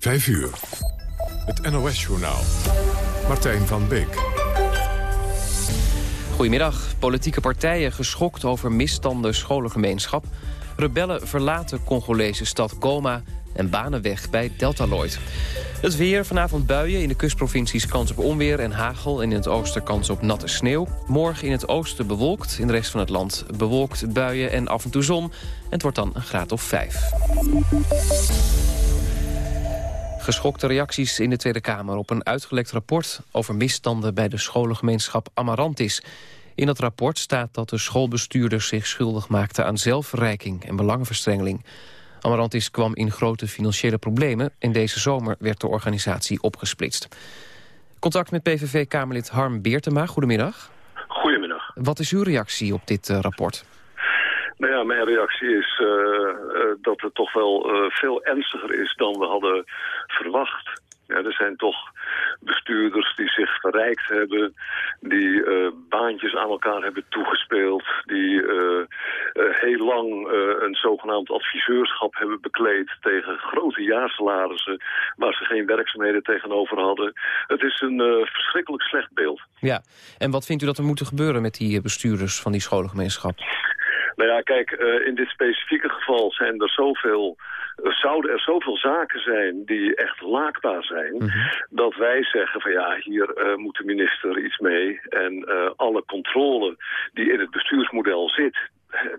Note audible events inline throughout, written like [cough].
5 uur. Het NOS-journaal. Martijn van Beek. Goedemiddag. Politieke partijen geschokt over misstanden scholengemeenschap. Rebellen verlaten Congolese stad Goma en banen weg bij Deltaloid. Het weer, vanavond buien, in de kustprovincies kans op onweer en hagel... en in het oosten kans op natte sneeuw. Morgen in het oosten bewolkt, in de rest van het land bewolkt, buien en af en toe zon. En het wordt dan een graad of vijf. Geschokte reacties in de Tweede Kamer op een uitgelekt rapport... over misstanden bij de scholengemeenschap Amarantis. In dat rapport staat dat de schoolbestuurders zich schuldig maakten... aan zelfverrijking en belangenverstrengeling. Amarantis kwam in grote financiële problemen... en deze zomer werd de organisatie opgesplitst. Contact met PVV-Kamerlid Harm Beertema. Goedemiddag. Goedemiddag. Wat is uw reactie op dit uh, rapport? Nou ja, mijn reactie is uh, uh, dat het toch wel veel ernstiger is dan we hadden verwacht. Ja, er zijn toch bestuurders die zich verrijkt hebben, die baantjes aan elkaar hebben toegespeeld, die heel lang een zogenaamd adviseurschap hebben bekleed tegen grote jaarsalarissen waar ze geen werkzaamheden tegenover hadden. Het is een verschrikkelijk slecht beeld. Ja, en wat vindt u dat er moet gebeuren met die bestuurders van die scholengemeenschap? Nou ja, kijk, uh, in dit specifieke geval zijn er zoveel, uh, zouden er zoveel zaken zijn die echt laakbaar zijn, mm -hmm. dat wij zeggen van ja, hier uh, moet de minister iets mee en alle controle die in het bestuursmodel zit,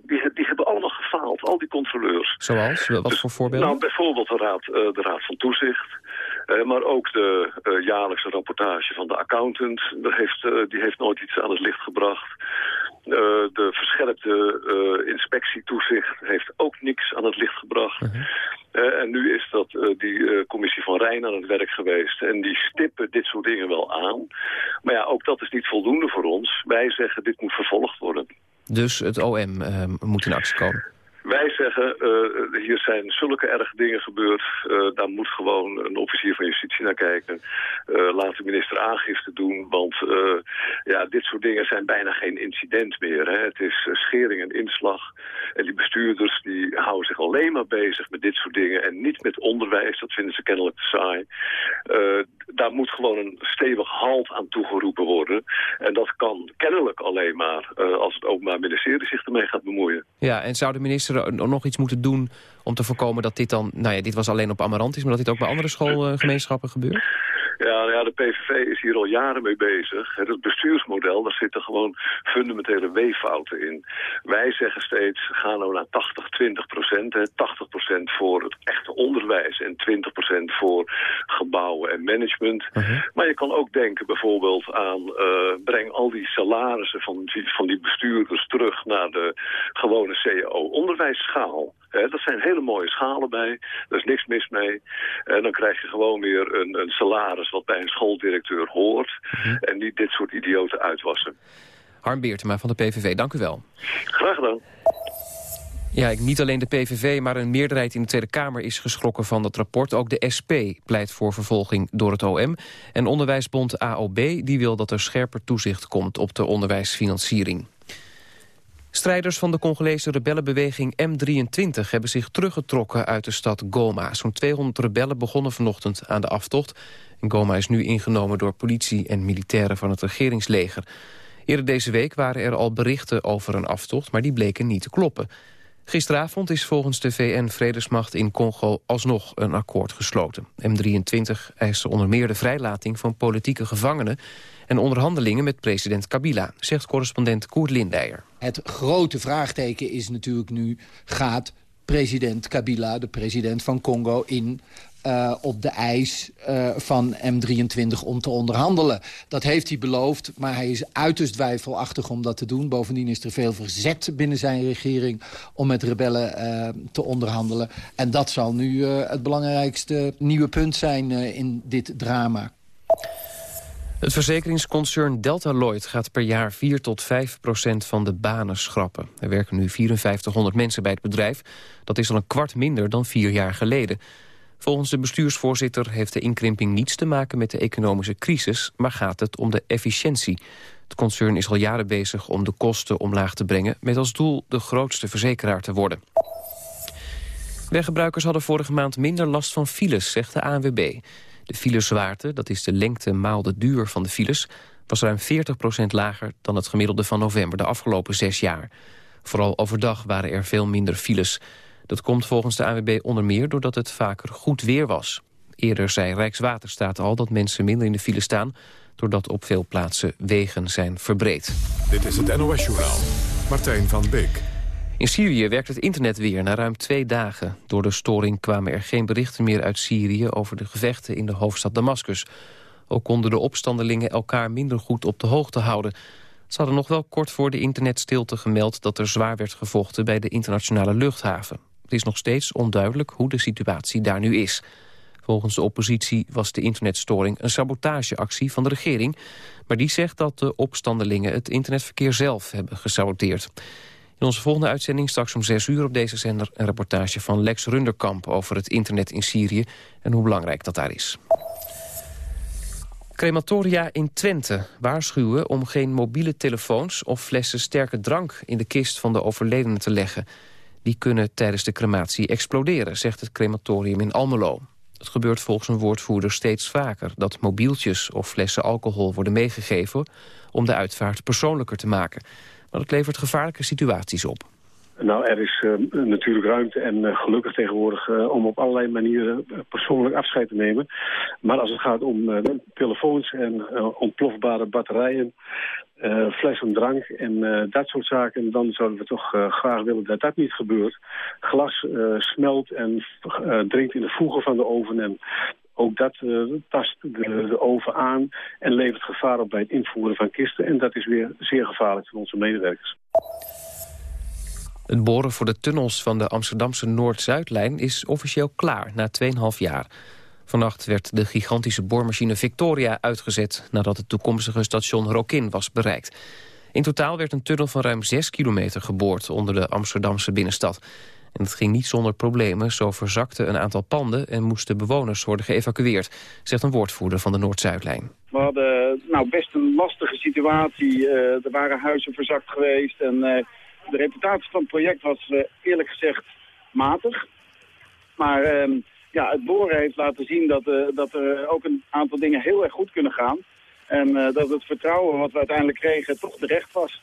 die, die, hebben allemaal gefaald, al die controleurs. Zoals? Wat dus, voor voorbeelden? Nou, bijvoorbeeld de Raad, de raad van Toezicht. Uh, maar ook de uh, jaarlijkse rapportage van de accountant. Dat heeft, die heeft nooit iets aan het licht gebracht. De verscherpte inspectietoezicht heeft ook niks aan het licht gebracht. -huh. en nu is dat die commissie van Rijn aan het werk geweest. En die stippen dit soort dingen wel aan. Maar ja, ook dat is niet voldoende voor ons. Wij zeggen dit moet vervolgd worden. Dus het OM moet in actie komen? Wij zeggen, hier zijn zulke erge dingen gebeurd. Uh, daar moet gewoon een officier van justitie naar kijken. Uh, laat de minister aangifte doen. Want ja, dit soort dingen zijn bijna geen incident meer. Hè. Het is schering en inslag. En die bestuurders die houden zich alleen maar bezig met dit soort dingen. En niet met onderwijs. Dat vinden ze kennelijk te saai. daar moet gewoon een stevig halt aan toegeroepen worden. En dat kan kennelijk alleen maar als het Openbaar Ministerie zich ermee gaat bemoeien. Ja, en zou de minister nog iets moeten doen om te voorkomen dat dit dan... Nou ja, dit was alleen op Amarantis, maar dat dit ook bij andere schoolgemeenschappen gebeurt? Ja, ja, de PVV is hier al jaren mee bezig. Het bestuursmodel, daar zitten gewoon fundamentele weeffouten in. Wij zeggen steeds, ga nou naar 80, 20 procent. 80 procent voor het echte onderwijs en 20 procent voor gebouwen en management. Uh -huh. Maar je kan ook denken bijvoorbeeld aan, uh, breng al die salarissen van die, van die bestuurders terug naar de gewone CAO-onderwijsschaal. Dat zijn hele mooie schalen bij. Daar is niks mis mee. En dan krijg je gewoon weer een, een salaris wat bij een schooldirecteur hoort. Mm. En niet dit soort idioten uitwassen. Harm Beertema van de PVV, dank u wel. Graag gedaan. Ja, niet alleen de PVV, maar een meerderheid in de Tweede Kamer is geschrokken van dat rapport. Ook de SP pleit voor vervolging door het OM. En onderwijsbond AOB die wil dat er scherper toezicht komt op de onderwijsfinanciering. Strijders van de Congolese rebellenbeweging M23 hebben zich teruggetrokken uit de stad Goma. Zo'n 200 rebellen begonnen vanochtend aan de aftocht. Goma is nu ingenomen door politie en militairen van het regeringsleger. Eerder deze week waren er al berichten over een aftocht, maar die bleken niet te kloppen. Gisteravond is volgens de VN-vredesmacht in Congo alsnog een akkoord gesloten. M23 eiste onder meer de vrijlating van politieke gevangenen... en onderhandelingen met president Kabila, zegt correspondent Koert Lindeyer. Het grote vraagteken is natuurlijk nu... gaat president Kabila, de president van Congo, in uh, op de eis uh, van M23 om te onderhandelen. Dat heeft hij beloofd, maar hij is uiterst twijfelachtig om dat te doen. Bovendien is er veel verzet binnen zijn regering om met rebellen uh, te onderhandelen. En dat zal nu het belangrijkste nieuwe punt zijn in dit drama. Het verzekeringsconcern Delta Lloyd gaat per jaar 4 tot 5 procent van de banen schrappen. Er werken nu 5400 mensen bij het bedrijf. Dat is al een kwart minder dan vier jaar geleden. Volgens de bestuursvoorzitter heeft de inkrimping niets te maken met de economische crisis, maar gaat het om de efficiëntie. Het concern is al jaren bezig om de kosten omlaag te brengen, met als doel de grootste verzekeraar te worden. Weggebruikers hadden vorige maand minder last van files, zegt de ANWB. De filezwaarte, dat is de lengte maal de duur van de files... was ruim 40% lager dan het gemiddelde van november de afgelopen zes jaar. Vooral overdag waren er veel minder files. Dat komt volgens de ANWB onder meer doordat het vaker goed weer was. Eerder zei Rijkswaterstaat al dat mensen minder in de file staan... doordat op veel plaatsen wegen zijn verbreed. Dit is het NOS-journaal. Martijn van Beek. In Syrië werkt het internet weer na ruim twee dagen. Door de storing kwamen er geen berichten meer uit Syrië... over de gevechten in de hoofdstad Damascus. Ook konden de opstandelingen elkaar minder goed op de hoogte houden. Ze hadden nog wel kort voor de internetstilte gemeld... dat er zwaar werd gevochten bij de internationale luchthaven. Het is nog steeds onduidelijk hoe de situatie daar nu is. Volgens de oppositie was de internetstoring een sabotageactie van de regering... maar die zegt dat de opstandelingen het internetverkeer zelf hebben gesaboteerd. In onze volgende uitzending straks om 6 uur op deze zender... een reportage van Lex Runderkamp over het internet in Syrië... en hoe belangrijk dat daar is. Crematoria in Twente waarschuwen om geen mobiele telefoons... of flessen sterke drank in de kist van de overledene te leggen. Die kunnen tijdens de crematie exploderen, zegt het crematorium in Almelo. Het gebeurt volgens een woordvoerder steeds vaker... dat mobieltjes of flessen alcohol worden meegegeven... om de uitvaart persoonlijker te maken. Maar dat levert gevaarlijke situaties op. Nou, er is uh, natuurlijk ruimte en uh, gelukkig tegenwoordig uh, om op allerlei manieren persoonlijk afscheid te nemen. Maar als het gaat om telefoons en ontplofbare batterijen, flessen drank en dat soort zaken, dan zouden we toch graag willen dat dat niet gebeurt. Glas smelt en dringt in de voegen van de oven en ook dat tast de, de, oven aan en levert gevaar op bij het invoeren van kisten. En dat is weer zeer gevaarlijk voor onze medewerkers. Het boren voor de tunnels van de Amsterdamse Noord-Zuidlijn is officieel klaar na 2,5 jaar. Vannacht werd de gigantische boormachine Victoria uitgezet... nadat het toekomstige station Rokin was bereikt. In totaal werd een tunnel van ruim 6 kilometer geboord onder de Amsterdamse binnenstad. En het ging niet zonder problemen. Zo verzakten een aantal panden en moesten bewoners worden geëvacueerd... zegt een woordvoerder van de Noord-Zuidlijn. We hadden nou, best een lastige situatie. Uh, er waren huizen verzakt geweest en... Uh, de reputatie van het project was uh, eerlijk gezegd matig. Maar ehm, ja, het boren heeft laten zien dat, dat er ook een aantal dingen heel erg goed kunnen gaan. En dat het vertrouwen wat we uiteindelijk kregen toch terecht was.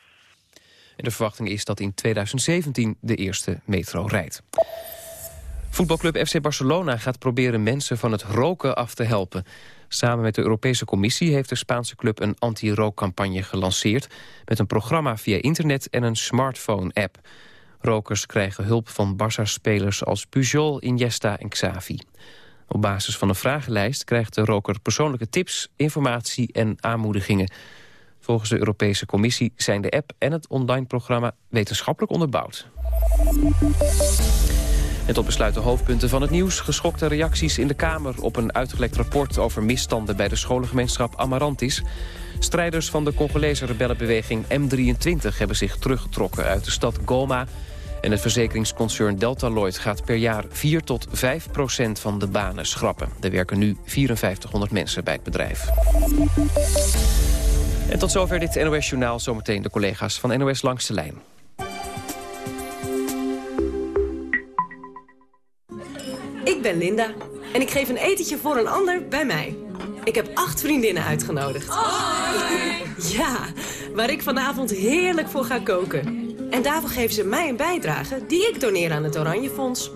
En de verwachting is dat in 2017 de eerste metro rijdt. Voetbalclub FC Barcelona gaat proberen mensen van het roken af te helpen. Samen met de Europese Commissie heeft de Spaanse club een anti-rookcampagne gelanceerd... met een programma via internet en een smartphone-app. Rokers krijgen hulp van Barça-spelers als Pujol, Iniesta en Xavi. Op basis van een vragenlijst krijgt de roker persoonlijke tips, informatie en aanmoedigingen. Volgens de Europese Commissie zijn de app en het online programma wetenschappelijk onderbouwd. En tot besluit de hoofdpunten van het nieuws. Geschokte reacties in de Kamer op een uitgelekt rapport... over misstanden bij de scholengemeenschap Amarantis. Strijders van de Congolese rebellenbeweging M23... hebben zich teruggetrokken uit de stad Goma. En het verzekeringsconcern Deltaloid gaat per jaar 4 tot 5 procent van de banen schrappen. Er werken nu 5400 mensen bij het bedrijf. En tot zover dit NOS-journaal. Zometeen de collega's van NOS Langs de Lijn. Ik ben Linda en ik geef een etentje voor een ander bij mij. Ik heb acht vriendinnen uitgenodigd. Ja, waar ik vanavond heerlijk voor ga koken. En daarvoor geven ze mij een bijdrage die ik doneer aan het Oranje Fonds.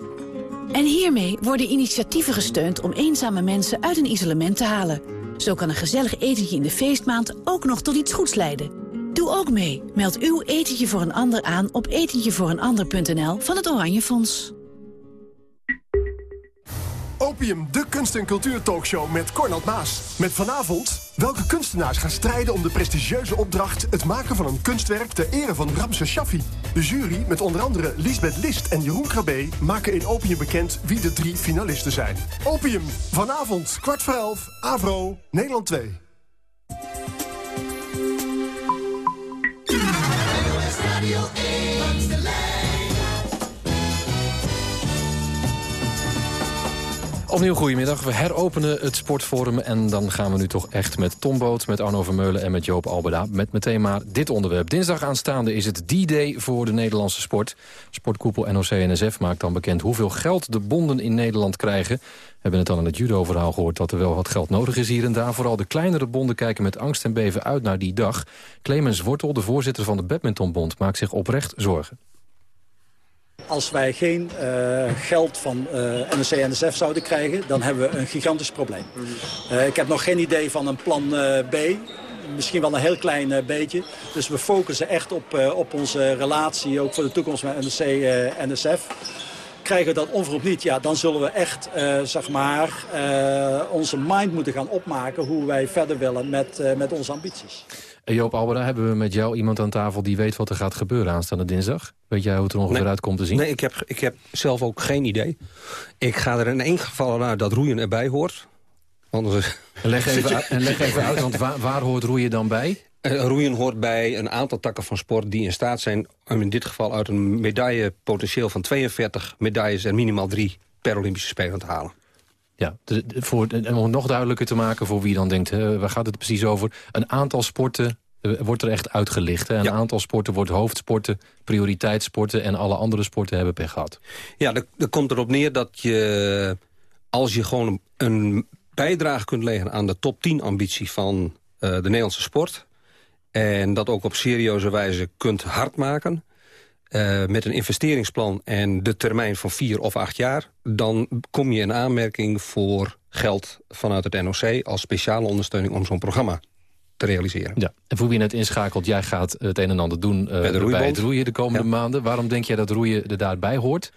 En hiermee worden initiatieven gesteund om eenzame mensen uit een isolement te halen. Zo kan een gezellig etentje in de feestmaand ook nog tot iets goeds leiden. Doe ook mee. Meld uw etentje voor een ander aan op etentjevooreenander.nl van het Oranje Fonds. Opium, de kunst- en cultuurtalkshow met Cornald Maas. Met vanavond, welke kunstenaars gaan strijden om de prestigieuze opdracht... het maken van een kunstwerk ter ere van Ramses Shaffi. De jury, met onder andere Lisbeth List en Jeroen Krabbe... maken in Opium bekend wie de drie finalisten zijn. Opium, vanavond, kwart voor elf, Avro, Nederland 2. Opnieuw goedemiddag. We heropenen het sportforum en dan gaan we nu toch echt met Tom Boot, met Arno Vermeulen en met Joop Albeda. Met meteen maar dit onderwerp. Dinsdag aanstaande is het D-Day voor de Nederlandse sport. Sportkoepel NOC-NSF maakt dan bekend hoeveel geld de bonden in Nederland krijgen. We hebben het al in het judo-verhaal gehoord dat er wel wat geld nodig is hier en daar. Vooral de kleinere bonden kijken met angst en beven uit naar die dag. Clemens Wortel, de voorzitter van de Badmintonbond, maakt zich oprecht zorgen. Als wij geen uh, geld van uh, NOC-NSF zouden krijgen, dan hebben we een gigantisch probleem. Uh, ik heb nog geen idee van een plan B. Misschien wel een heel klein beetje. Dus we focussen echt op, op onze relatie, ook voor de toekomst met NOC-NSF. Krijgen we dat onverhoopt niet, ja, dan zullen we echt zeg maar, onze mind moeten gaan opmaken... hoe wij verder willen met, met onze ambities. Joop Albera, hebben we met jou iemand aan tafel die weet wat er gaat gebeuren aanstaande dinsdag? Weet jij hoe het er ongeveer nee, uit komt te zien? Nee, ik heb, ik heb zelf ook geen idee. Ik ga er in één geval naar dat roeien erbij hoort. Anders... Leg even, uit, en leg even uit, want waar, waar hoort roeien dan bij? Uh, roeien hoort bij een aantal takken van sport die in staat zijn... in dit geval uit een medaillepotentieel van 42 medailles... en minimaal drie per Olympische Spelen te halen. Ja, de, de, voor, en om het nog duidelijker te maken voor wie dan denkt... Hè, waar gaat het precies over? Een aantal sporten wordt er echt uitgelicht. Hè? Een aantal sporten wordt hoofdsporten, prioriteitssporten... en alle andere sporten hebben pech gehad. Ja, er komt erop neer dat je... als je gewoon een bijdrage kunt leveren aan de top 10 ambitie van uh, de Nederlandse sport... en dat ook op serieuze wijze kunt hardmaken... Uh, met een investeringsplan en de termijn van vier of acht jaar... dan kom je in aanmerking voor geld vanuit het NOC... als speciale ondersteuning om zo'n programma te realiseren. Ja. En voor wie net inschakelt, jij gaat het een en ander doen uh, bij, de bij het roeien de komende maanden. Waarom denk jij dat roeien er daarbij hoort?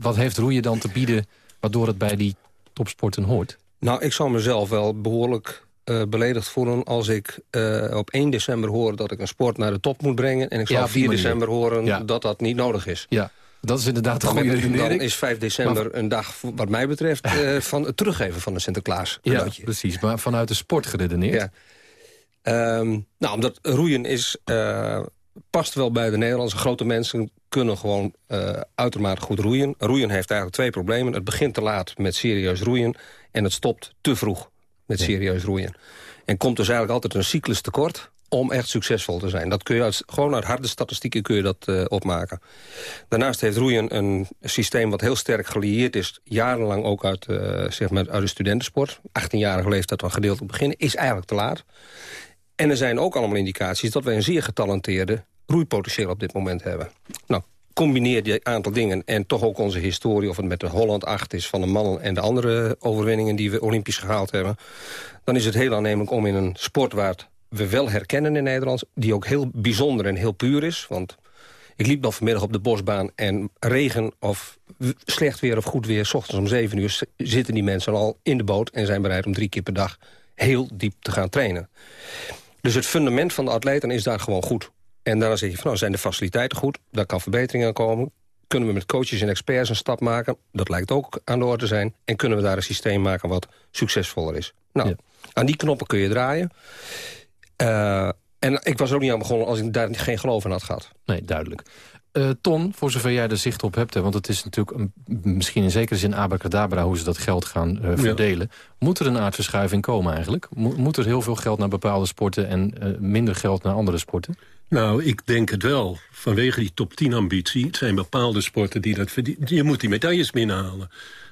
Wat heeft roeien dan te bieden waardoor het bij die topsporten hoort? Nou, ik zal mezelf wel behoorlijk uh, beledigd voelen als ik uh, op 1 december hoor dat ik een sport naar de top moet brengen... en ik zal ja, 4 december horen ja. dat dat niet nodig is. Ja. Dat is inderdaad een goede redenering. Dan is 5 december maar... een dag, wat mij betreft, uh, [laughs] van het teruggeven van een Sinterklaas cadeautje. Ja, precies. Maar vanuit de sport geredeneerd. Ja. Um, nou, omdat roeien is, uh, past wel bij de Nederlandse. Grote mensen kunnen gewoon uh, uitermate goed roeien. Roeien heeft eigenlijk twee problemen. Het begint te laat met serieus roeien... en het stopt te vroeg met serieus roeien. En komt dus eigenlijk altijd een cyclus tekort om echt succesvol te zijn. Dat kun je uit, gewoon uit harde statistieken kun je dat uh, opmaken. Daarnaast heeft roeien een systeem wat heel sterk gelieerd is... jarenlang ook uit, uh, zeg maar uit de studentensport. 18-jarige leeftijd al gedeeltelijk beginnen, is eigenlijk te laat. En er zijn ook allemaal indicaties dat wij een zeer getalenteerde roeipotentieel op dit moment hebben. Nou, combineer die aantal dingen en toch ook onze historie... of het met de Holland 8 is van de mannen en de andere overwinningen... die we olympisch gehaald hebben... dan is het heel aannemelijk om in een sport waar we wel herkennen in Nederland... die ook heel bijzonder en heel puur is. Want ik liep nog vanmiddag op de bosbaan en regen of slecht weer of goed weer... S ochtends om 7 uur zitten die mensen al in de boot... en zijn bereid om drie keer per dag heel diep te gaan trainen. Dus het fundament van de atleten is daar gewoon goed. En daarna zeg je van, nou, zijn de faciliteiten goed? Daar kan verbetering aan komen. Kunnen we met coaches en experts een stap maken? Dat lijkt ook aan de orde zijn. En kunnen we daar een systeem maken wat succesvoller is? Nou, ja. aan die knoppen kun je draaien. Uh, en ik was ook niet aan begonnen als ik daar geen geloof in had gehad. Nee, duidelijk. Uh, Ton, voor zover jij er zicht op hebt... Hè, want het is natuurlijk een, misschien in zekere zin abacadabra... hoe ze dat geld gaan uh, verdelen. Ja. Moet er een aardverschuiving komen eigenlijk? Mo moet er heel veel geld naar bepaalde sporten... en uh, minder geld naar andere sporten? Nou, ik denk het wel. Vanwege die top 10 ambitie het zijn bepaalde sporten die dat verdienen. Je moet die medailles binnenhalen.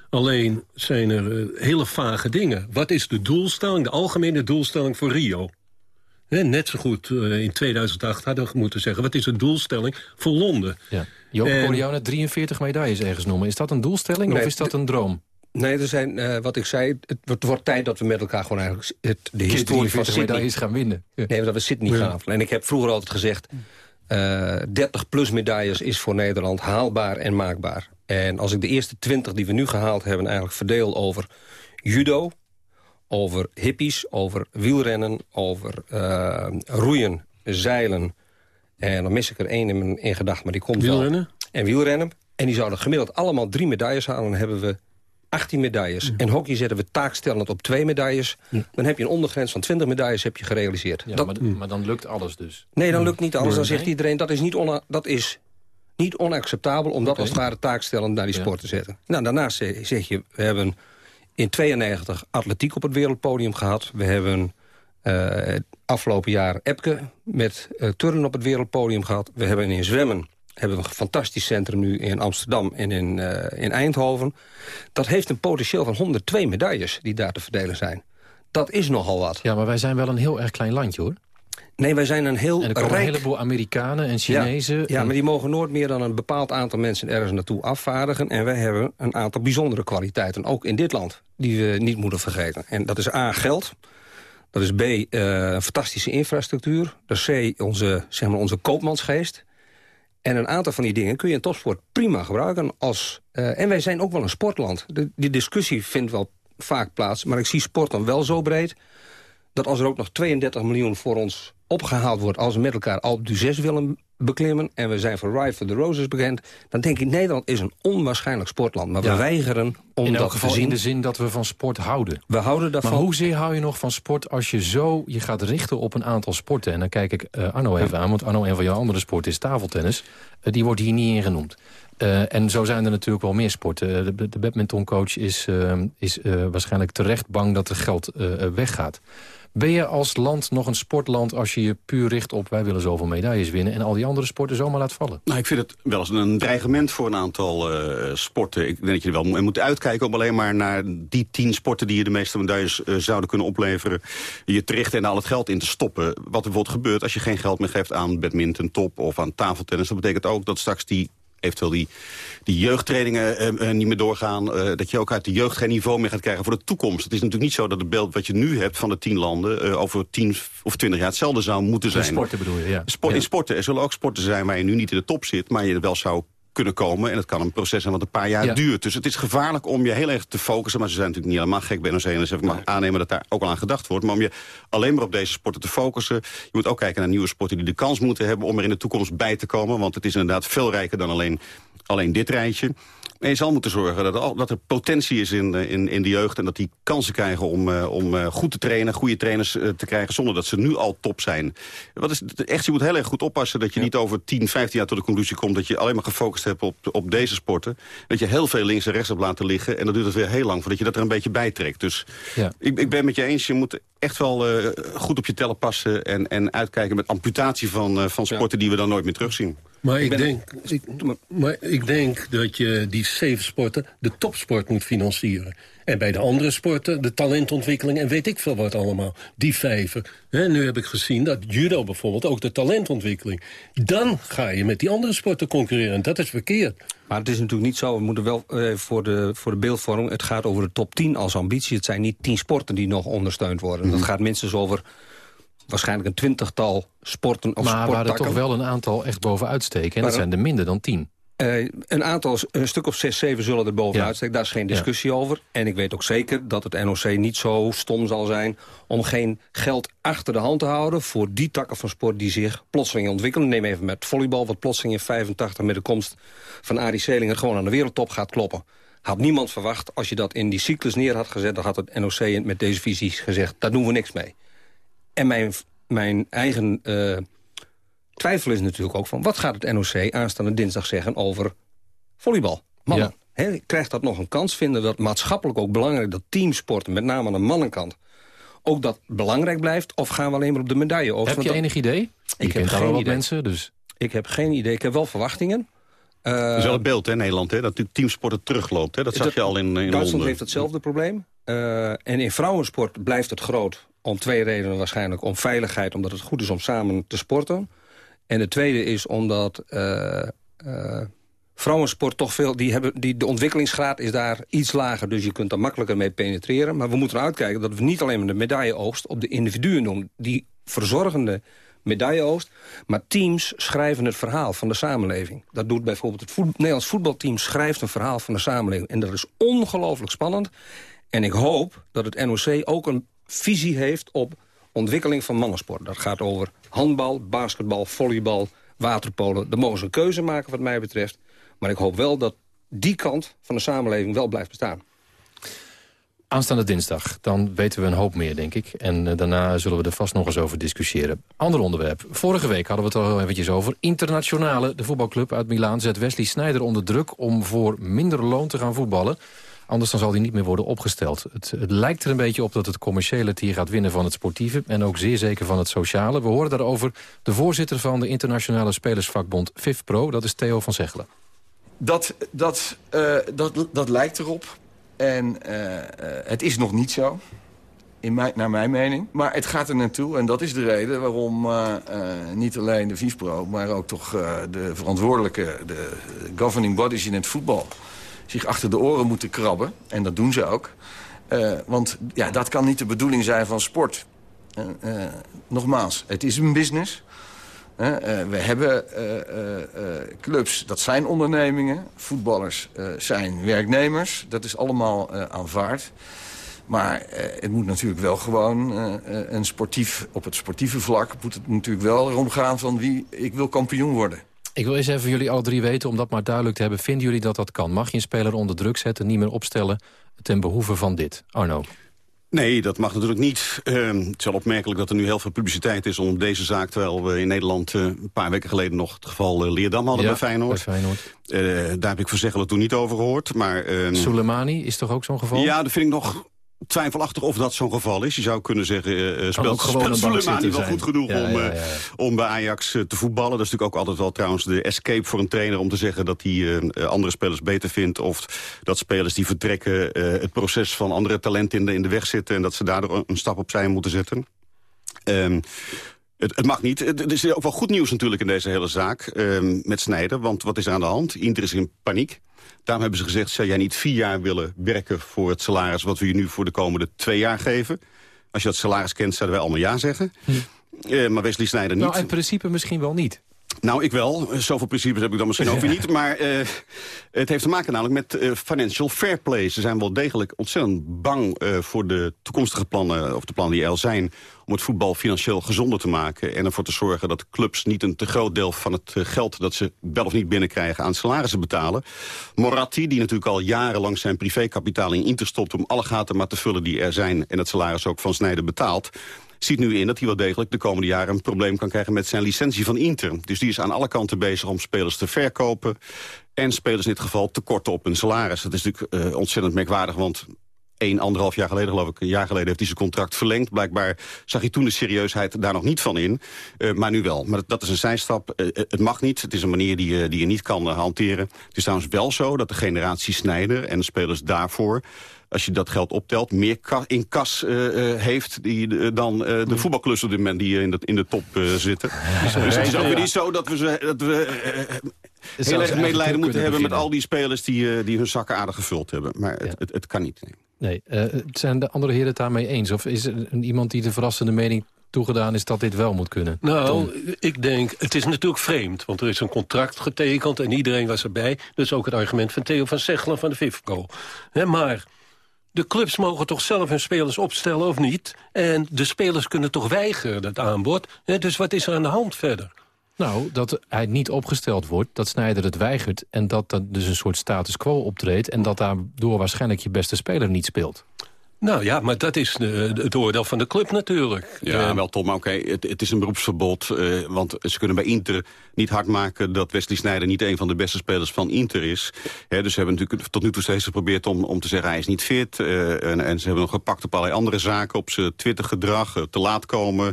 Alleen zijn er hele vage dingen. Wat is de doelstelling, de algemene doelstelling voor Rio? Net zo goed uh, in 2008 hadden we moeten zeggen... wat is de doelstelling voor Londen? Ja. Joop, net 43 medailles ergens noemen. Is dat een doelstelling nee, of is dat een droom? Nee, er zijn, uh, wat ik zei, het, wordt tijd dat we met elkaar gewoon eigenlijk... Het, de historie van Sydney medailles gaan winnen. Ja. Nee, dat we Sydney ja. gaan. En ik heb vroeger altijd gezegd... Uh, 30 plus medailles is voor Nederland haalbaar en maakbaar. En als ik de eerste 20 die we nu gehaald hebben... eigenlijk verdeel over judo, over hippies, over wielrennen, over uh, roeien, zeilen. En dan mis ik er één in, mijn, in gedachten, maar die komt wielrennen? wel. En wielrennen. En die zouden gemiddeld allemaal drie medailles halen. Dan hebben we 18 medailles. Ja. En hockey zetten we taakstellend op twee medailles. Ja. Dan heb je een ondergrens van 20 medailles heb je gerealiseerd. Ja, dat, maar, maar, dan lukt alles dus. Nee, dan lukt niet alles. Dan zegt iedereen dat is niet, on, dat is niet onacceptabel... om dat okay. als het ware taakstellend naar die sport te zetten. Nou, daarnaast zeg je, we hebben in 92 atletiek op het wereldpodium gehad. We hebben uh, afgelopen jaar Epke met uh, turnen op het wereldpodium gehad. We hebben in zwemmen hebben een fantastisch centrum nu in Amsterdam en in, uh, in Eindhoven. Dat heeft een potentieel van 102 medailles die daar te verdelen zijn. Dat is nogal wat. Ja, maar wij zijn wel een heel erg klein landje, hoor. Nee, wij zijn een heel En er komen rijk... een heleboel Amerikanen en Chinezen. Ja, ja, maar die mogen nooit meer dan een bepaald aantal mensen ergens naartoe afvaardigen. En wij hebben een aantal bijzondere kwaliteiten, ook in dit land, die we niet moeten vergeten. En dat is A, geld. Dat is B, uh, fantastische infrastructuur. Dat is C, onze, zeg maar, onze koopmansgeest. En een aantal van die dingen kun je in topsport prima gebruiken. Als, uh, en wij zijn ook wel een sportland. De, die discussie vindt wel vaak plaats. Maar ik zie sport dan wel zo breed... dat als er ook nog 32 miljoen voor ons opgehaald wordt... als we met elkaar Alpe d'Huez willen beklimmen... en we zijn voor Ride for the Roses bekend... dan denk ik Nederland is een onwaarschijnlijk sportland. Maar Ja. we weigeren om in dat te zien. in de zin dat we van sport houden. We houden daarvan. Maar hoezeer hou je nog van sport als je zo je gaat richten op een aantal sporten? En dan kijk ik eh, Arno even aan, want Arno, een van jouw andere sporten is tafeltennis. Eh, die wordt hier niet in genoemd. Eh, en zo zijn er natuurlijk wel meer sporten. De, de badmintoncoach is, is waarschijnlijk terecht bang dat er geld weggaat. Ben je als land nog een sportland als je je puur richt op... wij willen zoveel medailles winnen en al die andere sporten zomaar laat vallen? Nou, ik vind het wel eens een dreigement voor een aantal eh, sporten. Ik denk dat je er wel mo- moet uitkijken om alleen maar naar die tien sporten... die je de meeste medailles eh, zouden kunnen opleveren... je te richten en al het geld in te stoppen. Wat er bijvoorbeeld gebeurt als je geen geld meer geeft aan badminton, top of aan tafeltennis. Dat betekent ook dat straks die eventueel die, die jeugdtrainingen eh, eh, niet meer doorgaan. eh, dat je ook uit de jeugd geen niveau meer gaat krijgen voor de toekomst. Het is natuurlijk niet zo dat het beeld wat je nu hebt van de tien landen... over tien of twintig jaar hetzelfde zou moeten In zijn. sporten bedoel je, ja. Sport, Ja. In sporten. Er zullen ook sporten zijn waar je nu niet in de top zit... maar je wel zou kunnen komen. En het kan een proces zijn wat een paar jaar Ja. duurt. Dus het is gevaarlijk om je heel erg te focussen. Maar ze zijn natuurlijk niet helemaal gek bij NOC. En dus ik mag aannemen dat daar ook al aan gedacht wordt. Maar om je alleen maar op deze sporten te focussen... je moet ook kijken naar nieuwe sporten die de kans moeten hebben... om er in de toekomst bij te komen. Want het is inderdaad veel rijker dan alleen, alleen dit rijtje. Je zal moeten zorgen dat er, al- dat er potentie is in, eh, in, in de jeugd... en dat die kansen krijgen om, eh, om eh, goed te trainen, goede trainers te krijgen... zonder dat ze nu al top zijn. Wat is, echt, je moet heel erg goed oppassen dat je niet over 10, 15 jaar tot de conclusie komt... dat je alleen maar gefocust hebt op, op deze sporten. Dat je heel veel links en rechts hebt laten liggen... en dan duurt het weer heel lang voordat je dat er een beetje bij trekt. Dus Ja. ik, ik ben met je eens, je moet echt wel goed op je tellen passen... en, en uitkijken met amputatie van, van sporten die we dan nooit meer terugzien. Maar ik, denk, ik, maar ik denk dat je die zeven sporten de topsport moet financieren. En bij de andere sporten de talentontwikkeling en weet ik veel wat allemaal. Die. Hè, nu heb ik gezien dat judo bijvoorbeeld ook de talentontwikkeling. Dan ga je met die andere sporten concurreren. Dat is verkeerd. Maar het is natuurlijk niet zo, we moeten wel eh, voor, de, voor de beeldvorming... het gaat over de top 10 als ambitie. Het zijn niet 10 sporten die nog ondersteund worden. Mhm. Dat gaat minstens over waarschijnlijk een twintigtal sporten of maar waar er toch wel een aantal echt bovenuit steken. En dat zijn er minder dan tien. Eh, een aantal, een stuk of zes, zeven zullen er bovenuit Ja. steken. Daar is geen discussie over. En ik weet ook zeker dat het NOC niet zo stom zal zijn... om geen geld achter de hand te houden... voor die takken van sport die zich plotseling ontwikkelen. Neem even met volleybal, wat plotseling in 85... met de komst van Arie Selinger gewoon aan de wereldtop gaat kloppen. Had niemand verwacht, als je dat in die cyclus neer had gezet... dan had het NOC met deze visies gezegd, daar doen we niks mee. En mijn, mijn eigen eh, twijfel is natuurlijk ook van... wat gaat het NOC aanstaande dinsdag zeggen over volleybal? Mannen. Hè, krijgt dat nog een kans? Vinden we dat maatschappelijk ook belangrijk... dat teamsporten, met name aan de mannenkant... ook dat belangrijk blijft? Of gaan we alleen maar op de medaille over? Heb je enig idee? Je Ik heb kent daar wel geen wat idee. mensen, dus... Ik heb geen idee. Ik heb wel verwachtingen. Eh, Dat is wel het beeld hè, in Nederland, hè, dat natuurlijk teamsporten terugloopt. Hè. Dat zag Dat- je al in, in Duitsland Londen. heeft hetzelfde probleem. Eh, en in vrouwensport blijft het groot. Om twee redenen waarschijnlijk. Om veiligheid, omdat het goed is om samen te sporten. En de tweede is omdat eh, eh, vrouwensport toch veel... Die hebben, die, de ontwikkelingsgraad is daar iets lager. Dus je kunt daar makkelijker mee penetreren. Maar we moeten uitkijken dat we niet alleen maar de medailleoogst... op de individuen doen. Die verzorgende medailleoogst. Maar teams schrijven het verhaal van de samenleving. Dat doet bijvoorbeeld het Nederlands voetbalteam... schrijft een verhaal van de samenleving. En dat is ongelooflijk spannend. En ik hoop dat het NOC ook een visie heeft op ontwikkeling van mannensport. Dat gaat over handbal, basketbal, volleybal, waterpolen. Daar mogen ze een keuze maken wat mij betreft. Maar ik hoop wel dat die kant van de samenleving wel blijft bestaan. Aanstaande dinsdag, dan weten we een hoop meer, denk ik. En eh, daarna zullen we er vast nog eens over discussiëren. Ander onderwerp. Vorige week hadden we het al eventjes over. Internationale, de voetbalclub uit Milaan, zet Wesley Sneijder onder druk... om voor minder loon te gaan voetballen. Anders dan zal hij niet meer worden opgesteld. Het, het, lijkt er een beetje op dat het commerciële het gaat winnen van het sportieve... en ook zeer zeker van het sociale. We horen daarover de voorzitter van de internationale spelersvakbond FIFPro. Dat is Theo van Zegelen. Dat, dat, uh, dat, dat lijkt erop. En uh, uh, het is nog niet zo. In mijn, naar mijn mening. Maar het gaat er naartoe en dat is de reden waarom niet alleen de FIFPro... maar ook toch de verantwoordelijke, de governing bodies in het voetbal... zich achter de oren moeten krabben. En dat doen ze ook. want ja, dat kan niet de bedoeling zijn van sport. nogmaals, het is een business. we hebben clubs, dat zijn ondernemingen. Voetballers zijn werknemers. Dat is allemaal aanvaard. Maar eh, het moet natuurlijk wel gewoon eh, eh, een sportief, op het sportieve vlak... moet het natuurlijk wel erom gaan van wie ik wil kampioen worden. Ik wil eens even jullie alle drie weten, om dat maar duidelijk te hebben. Vinden jullie dat dat kan? Mag je een speler onder druk zetten, niet meer opstellen... ten behoeve van dit? Arno. Nee, dat mag natuurlijk niet. Uh, het is wel opmerkelijk dat er nu heel veel publiciteit is om deze zaak... terwijl we in Nederland uh, een paar weken geleden nog het geval uh, Leerdam hadden ja, bij Feyenoord. Bij Feyenoord. daar heb ik voor zeggen toen niet over gehoord. Maar, uh, Soleimani is toch ook zo'n geval? Ja, dat vind ik nog twijfelachtig of dat zo'n geval is. Je zou kunnen zeggen, uh, speelt, speelt Soleimani wel goed genoeg ja, om, ja, ja, om bij Ajax te voetballen. Dat is natuurlijk ook altijd wel trouwens de escape voor een trainer... om te zeggen dat hij andere spelers beter vindt... of dat spelers die vertrekken het proces van andere talenten in de, in de weg zitten... en dat ze daardoor een stap opzij moeten zetten. Um, het, het, mag niet. Er is ook wel goed nieuws natuurlijk in deze hele zaak um, met Snijder. Want wat is er aan de hand? Inter is in paniek. Daarom hebben ze gezegd, zou jij niet vier jaar willen werken voor het salaris... wat we je nu voor de komende twee jaar geven? Als je dat salaris kent, zouden wij allemaal ja zeggen. Hm. Uh, maar Wesley Snijder niet. Nou, in principe misschien wel niet. Nou, ik wel. Zoveel principes heb ik dan misschien ook weer niet. Maar uh, het heeft te maken namelijk met uh, financial fair play. Ze zijn wel degelijk ontzettend bang uh, voor de toekomstige plannen... of de plannen die er al zijn... om het voetbal financieel gezonder te maken... en ervoor te zorgen dat clubs niet een te groot deel van het geld... dat ze wel of niet binnenkrijgen aan salarissen betalen. Moratti, die natuurlijk al jarenlang zijn privékapitaal in Inter stopt... om alle gaten maar te vullen die er zijn... en het salaris ook van Snijder betaalt ziet nu in dat hij wel degelijk de komende jaren... een probleem kan krijgen met zijn licentie van Inter. Dus die is aan alle kanten bezig om spelers te verkopen... en spelers in dit geval tekorten op hun salaris. Dat is natuurlijk uh, ontzettend merkwaardig, want een, anderhalf jaar geleden, geloof ik, een jaar geleden heeft hij zijn contract verlengd. Blijkbaar zag hij toen de serieusheid daar nog niet van in. Uh, maar nu wel. Maar dat, is een zijstap. Uh, het mag niet. Het is een manier die, uh, die je niet kan hanteren. Het is trouwens wel zo dat de generatie Snijder en de spelers daarvoor als je dat geld optelt, meer ka in kas uh, heeft die, uh, dan uh, de voetbalclubs op dit moment die in de, in de top zitten. [laughs] Ja, dus het is ook weer niet zo dat we, dat we heel erg medelijden moeten hebben met al die spelers die, die hun zakken aardig gevuld hebben. Maar het, ja. het, het, kan niet. Nee, nee zijn de andere heren het daarmee eens? Of is er iemand die de verrassende mening toegedaan is dat dit wel moet kunnen? Nou, Tom. ik denk, het is natuurlijk vreemd. Want er is een contract getekend en iedereen was erbij. Dus ook het argument van Theo van Zegelen van de FIFCO. He, maar de clubs mogen toch zelf hun spelers opstellen of niet? En de spelers kunnen toch weigeren dat aanbod? Dus wat is er aan de hand verder? Nou, dat hij niet opgesteld wordt, dat Snijder het weigert... en dat er dus een soort status quo optreedt... en dat daardoor waarschijnlijk je beste speler niet speelt. Nou ja, maar dat is uh, het oordeel van de club natuurlijk. Ja, uh, wel Tom, oké, okay, het, het, is een beroepsverbod. Uh, want ze kunnen bij Inter niet hard maken dat Wesley Sneijder niet een van de beste spelers van Inter is. He, dus ze hebben natuurlijk tot nu toe steeds geprobeerd om, om te zeggen hij is niet fit. En, en, ze hebben nog gepakt op allerlei andere zaken, op zijn Twitter-gedrag, te laat komen.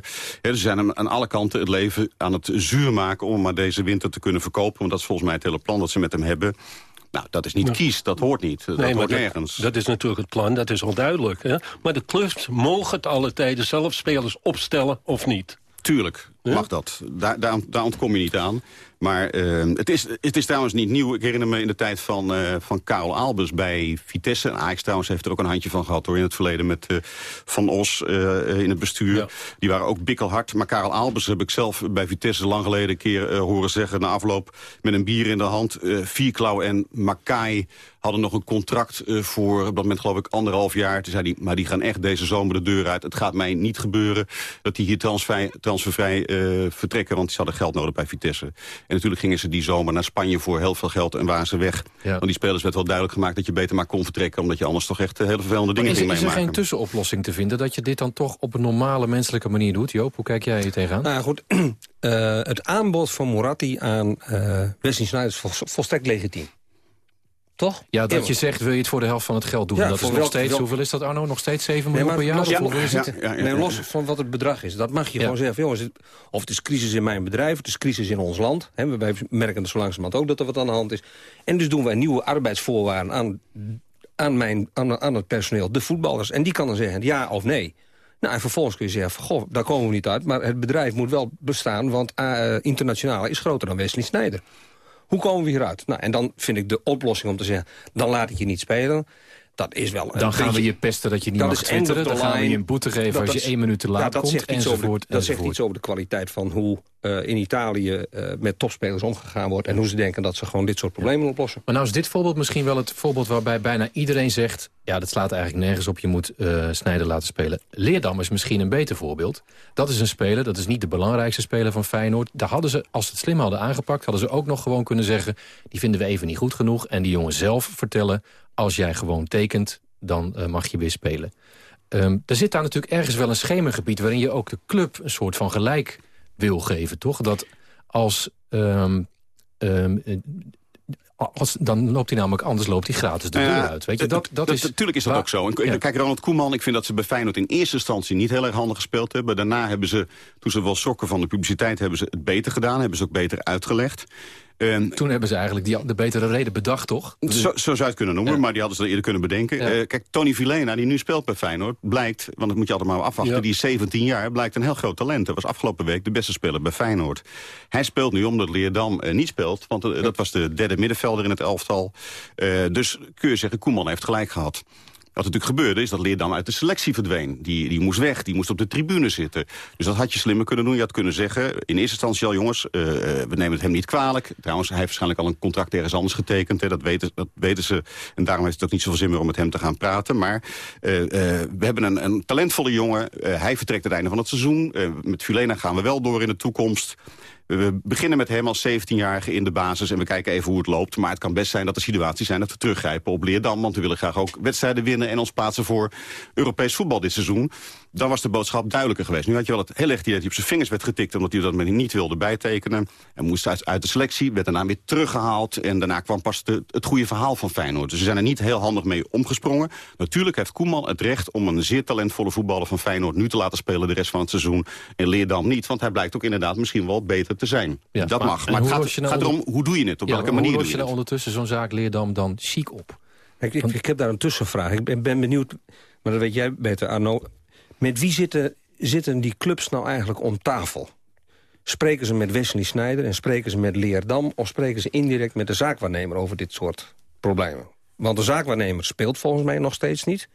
He, dus ze zijn hem aan alle kanten het leven aan het zuur maken om maar deze winter te kunnen verkopen. Want dat is volgens mij het hele plan dat ze met hem hebben. Nou, dat is niet ja. kies, dat hoort niet. Dat nee, hoort dat, nergens. Dat is natuurlijk het plan, dat is onduidelijk. Hè? Maar de clubs mogen het alle tijden zelf spelers opstellen of niet. Tuurlijk mag dat. Daar, daar, daar ontkom je niet aan. Maar uh, het, is, het is trouwens niet nieuw. Ik herinner me in de tijd van, uh, van Karel Albers bij Vitesse. En Ajax trouwens heeft er ook een handje van gehad hoor, in het verleden met uh, Van Os uh, in het bestuur. Ja. Die waren ook bikkelhard. Maar Karel Albers heb ik zelf bij Vitesse lang geleden een keer horen zeggen... na afloop met een bier in de hand. Vierklauw en Makai hadden nog een contract voor op dat moment geloof ik anderhalf jaar. Toen zei hij, maar die gaan echt deze zomer de deur uit. Het gaat mij niet gebeuren dat die hier transfer, transfervrij vertrekken... want die hadden geld nodig bij Vitesse. En natuurlijk gingen ze die zomer naar Spanje voor heel veel geld en waren ze weg. Ja. Want die spelers werd wel duidelijk gemaakt dat je beter maar kon vertrekken... omdat je anders toch echt hele vervelende dingen ging meemaken. Is er geen tussenoplossing te vinden dat je dit dan toch op een normale menselijke manier doet? Joop, hoe kijk jij hier tegenaan? Nou goed, uh, [clears throat] het aanbod van Moratti aan uh, Wesley Sneijder is volstrekt legitiem. Toch? Ja, dat je zegt, wil je het voor de helft van het geld doen? Ja, dat is nog welk- steeds, welk- hoeveel is dat Arno? Nog steeds 7 Nee, miljoen per jaar? los, Of nee, los van wat het bedrag is. Dat mag je gewoon zeggen. van, Jongens, het- of het is crisis in mijn bedrijf, het is crisis in ons land. Hè, wij merken zo langzamerhand ook dat er wat aan de hand is. En dus doen wij nieuwe arbeidsvoorwaarden aan, aan, mijn, aan, aan het personeel, de voetballers. En die kan dan zeggen ja of nee. Nou, en vervolgens kun je zeggen, van, goh, daar komen we niet uit. Maar het bedrijf moet wel bestaan, want uh, internationale is groter dan Wesley Sneijder. Hoe komen we hieruit? Nou, en dan vind ik de oplossing om te zeggen... dan laat ik je niet spelen. Dat is wel een Dan gaan we je pesten dat je niet dat mag twitteren. Dan gaan we je een boete geven Dat- als je één minuut te laat ja, dat komt. Zegt over de, enzovoort, dat zegt enzovoort. iets over de kwaliteit van hoe eh, in Italië eh, met topspelers omgegaan wordt... en hoe ze denken dat ze gewoon dit soort problemen oplossen. Maar nou is dit voorbeeld misschien wel het voorbeeld waarbij bijna iedereen zegt... ja, dat slaat eigenlijk nergens op, je moet eh Snijder laten spelen. Leerdam is misschien een beter voorbeeld. Dat is een speler, dat is niet de belangrijkste speler van Feyenoord. Daar hadden ze, als ze het slim hadden aangepakt... hadden ze ook nog gewoon kunnen zeggen... die vinden we even niet goed genoeg. En die jongen zelf vertellen, als jij gewoon tekent... dan mag je weer spelen. Ehm, er zit daar natuurlijk ergens wel een schemergebied... waarin je ook de club een soort van gelijk wil geven, toch? Dat als... ehm, ehm, eh, als, dan loopt hij namelijk, anders loopt hij gratis de deur Ja, uit. Weet je, dat, dat is, Natuurlijk is dat waar- ook zo. En, Ja. Kijk, Ronald Koeman, ik vind dat ze bij Feyenoord in eerste instantie niet heel erg handig gespeeld hebben. Daarna hebben ze, toen ze wel sokken van de publiciteit, hebben ze het beter gedaan. Hebben ze ook beter uitgelegd. En Toen hebben ze eigenlijk die, de betere reden bedacht, toch? Zo, zo zou je het kunnen noemen, maar die hadden ze eerder kunnen bedenken. Ja. Eh, kijk, Tony Vilena, die nu speelt bij Feyenoord, blijkt... want dat moet je altijd maar afwachten, Ja. die is 17 jaar... blijkt een heel groot talent. Hij was afgelopen week de beste speler bij Feyenoord. Hij speelt nu omdat Leerdam eh, niet speelt... want eh, dat was de derde middenvelder in het elftal. Dus kun je zeggen, Koeman heeft gelijk gehad. Wat natuurlijk gebeurde is dat Leerdam uit de selectie verdween. Die, die moest weg, die moest op de tribune zitten. Dus dat had je slimmer kunnen doen. Je had kunnen zeggen, in eerste instantie al jongens... eh, eh, we nemen het hem niet kwalijk. Trouwens, hij heeft waarschijnlijk al een contract ergens anders getekend. Hè. Dat, weten, dat weten ze. En daarom heeft het ook niet zoveel zin meer om met hem te gaan praten. Maar eh, we hebben een, een talentvolle jongen. Hij vertrekt het einde van het seizoen. Met Filena gaan we wel door in de toekomst. We beginnen met hem als 17-jarige in de basis en we kijken even hoe het loopt. Maar het kan best zijn dat er situaties zijn dat we teruggrijpen op Leerdam. Want we willen graag ook wedstrijden winnen en ons plaatsen voor Europees voetbal dit seizoen. Dan was de boodschap duidelijker geweest. Nu had je wel het heel erg idee dat hij op zijn vingers werd getikt... omdat hij dat men niet wilde bijtekenen. Hij moest uit, uit de selectie, werd daarna weer teruggehaald... en daarna kwam pas de, het goede verhaal van Feyenoord. Dus ze zijn er niet heel handig mee omgesprongen. Natuurlijk heeft Koeman het recht om een zeer talentvolle voetballer van Feyenoord... nu te laten spelen de rest van het seizoen. En Leerdam niet, want hij blijkt ook inderdaad misschien wel beter te zijn. Ja, dat maar- mag. en Maar het hoe gaat, los je nou gaat erom, hoe doe je het? Op Ja, welke manier hoe doe los je je het? nou ondertussen zo'n zaak Leerdam dan chic op? Ik, ik, ik heb daar een tussenvraag. Ik ben, ben benieuwd, maar dat weet jij beter, Arno. Met wie zitten, zitten die clubs nou eigenlijk om tafel? Spreken ze met Wesley Sneijder en spreken ze met Leerdam... of spreken ze indirect met de zaakwaarnemer over dit soort problemen? Want de zaakwaarnemer speelt volgens mij nog steeds niet...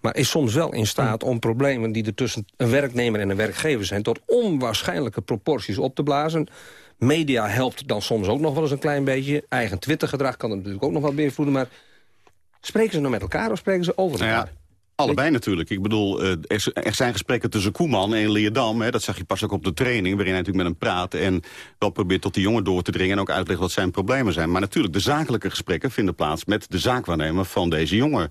maar is soms wel in staat om problemen die er tussen een werknemer en een werkgever zijn... tot onwaarschijnlijke proporties op te blazen. Media helpt dan soms ook nog wel eens een klein beetje. Eigen Twittergedrag kan er natuurlijk ook nog wat beïnvloeden... maar spreken ze nou met elkaar of spreken ze over Nou elkaar? ja, allebei natuurlijk. Ik bedoel, eh, er zijn gesprekken tussen Koeman en Leerdam. Hè, dat zag je pas ook op de training, waarin hij natuurlijk met hem praat... en wel probeert tot die jongen door te dringen... en ook uitlegt wat zijn problemen zijn. Maar natuurlijk, de zakelijke gesprekken vinden plaats... met de zaakwaarnemer van deze jongen.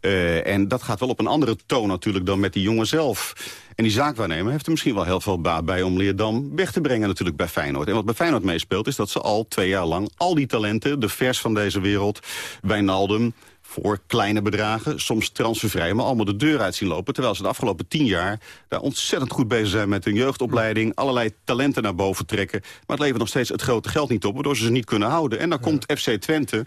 Eh, en dat gaat wel op een andere toon natuurlijk dan met die jongen zelf. En die zaakwaarnemer heeft er misschien wel heel veel baat bij... om Leerdam weg te brengen natuurlijk bij Feyenoord. En wat bij Feyenoord meespeelt is dat ze al twee jaar lang... al die talenten, de vers van deze wereld, Wijnaldum voor kleine bedragen, soms transfervrij... maar allemaal de deur uit zien lopen. Terwijl ze de afgelopen tien jaar daar ontzettend goed bezig zijn... met hun jeugdopleiding, allerlei talenten naar boven trekken. Maar het levert nog steeds het grote geld niet op... waardoor ze ze niet kunnen houden. En dan komt FC Twente...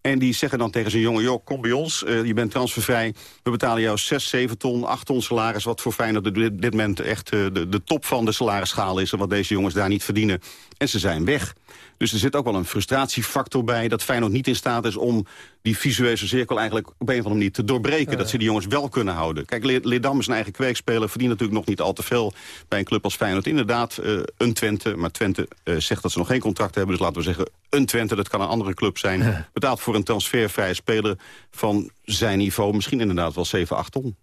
En die zeggen dan tegen zijn jongen, joh, kom bij ons, eh, je bent transfervrij. We betalen jou 6, 7 ton, 8 ton salaris... wat voor Feyenoord op dit, dit moment echt eh, de, de top van de salarisschaal is... en wat deze jongens daar niet verdienen. En ze zijn weg. Dus er zit ook wel een frustratiefactor bij... dat Feyenoord niet in staat is om die visuele cirkel eigenlijk op een of andere manier te doorbreken. Dat ze die jongens wel kunnen houden. Kijk, Le- Leerdam is een eigen kweekspeler, verdient natuurlijk nog niet al te veel bij een club als Feyenoord. Inderdaad, eh, een Twente, maar Twente eh, zegt dat ze nog geen contract hebben. Dus laten we zeggen, een Twente, dat kan een andere club zijn. Betaalt voor een transfervrije speler van zijn niveau misschien inderdaad wel 7, 8 ton.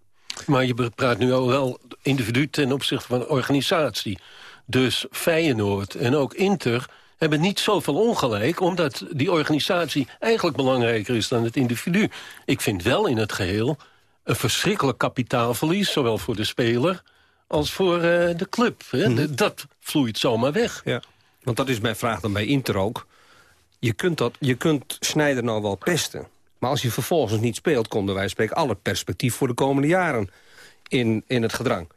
Maar je praat nu al wel individu ten opzichte van organisatie. Dus Feyenoord en ook Inter hebben niet zoveel ongelijk... omdat die organisatie eigenlijk belangrijker is dan het individu. Ik vind wel in het geheel een verschrikkelijk kapitaalverlies... zowel voor de speler als voor eh, de club. Hè. De- Dat vloeit zomaar weg. Ja, want dat is mijn vraag dan bij Inter ook. je kunt, dat, je kunt Snijder nou wel pesten. Maar als hij vervolgens niet speelt... komt wij spreken alle perspectief voor de komende jaren in, in het gedrang.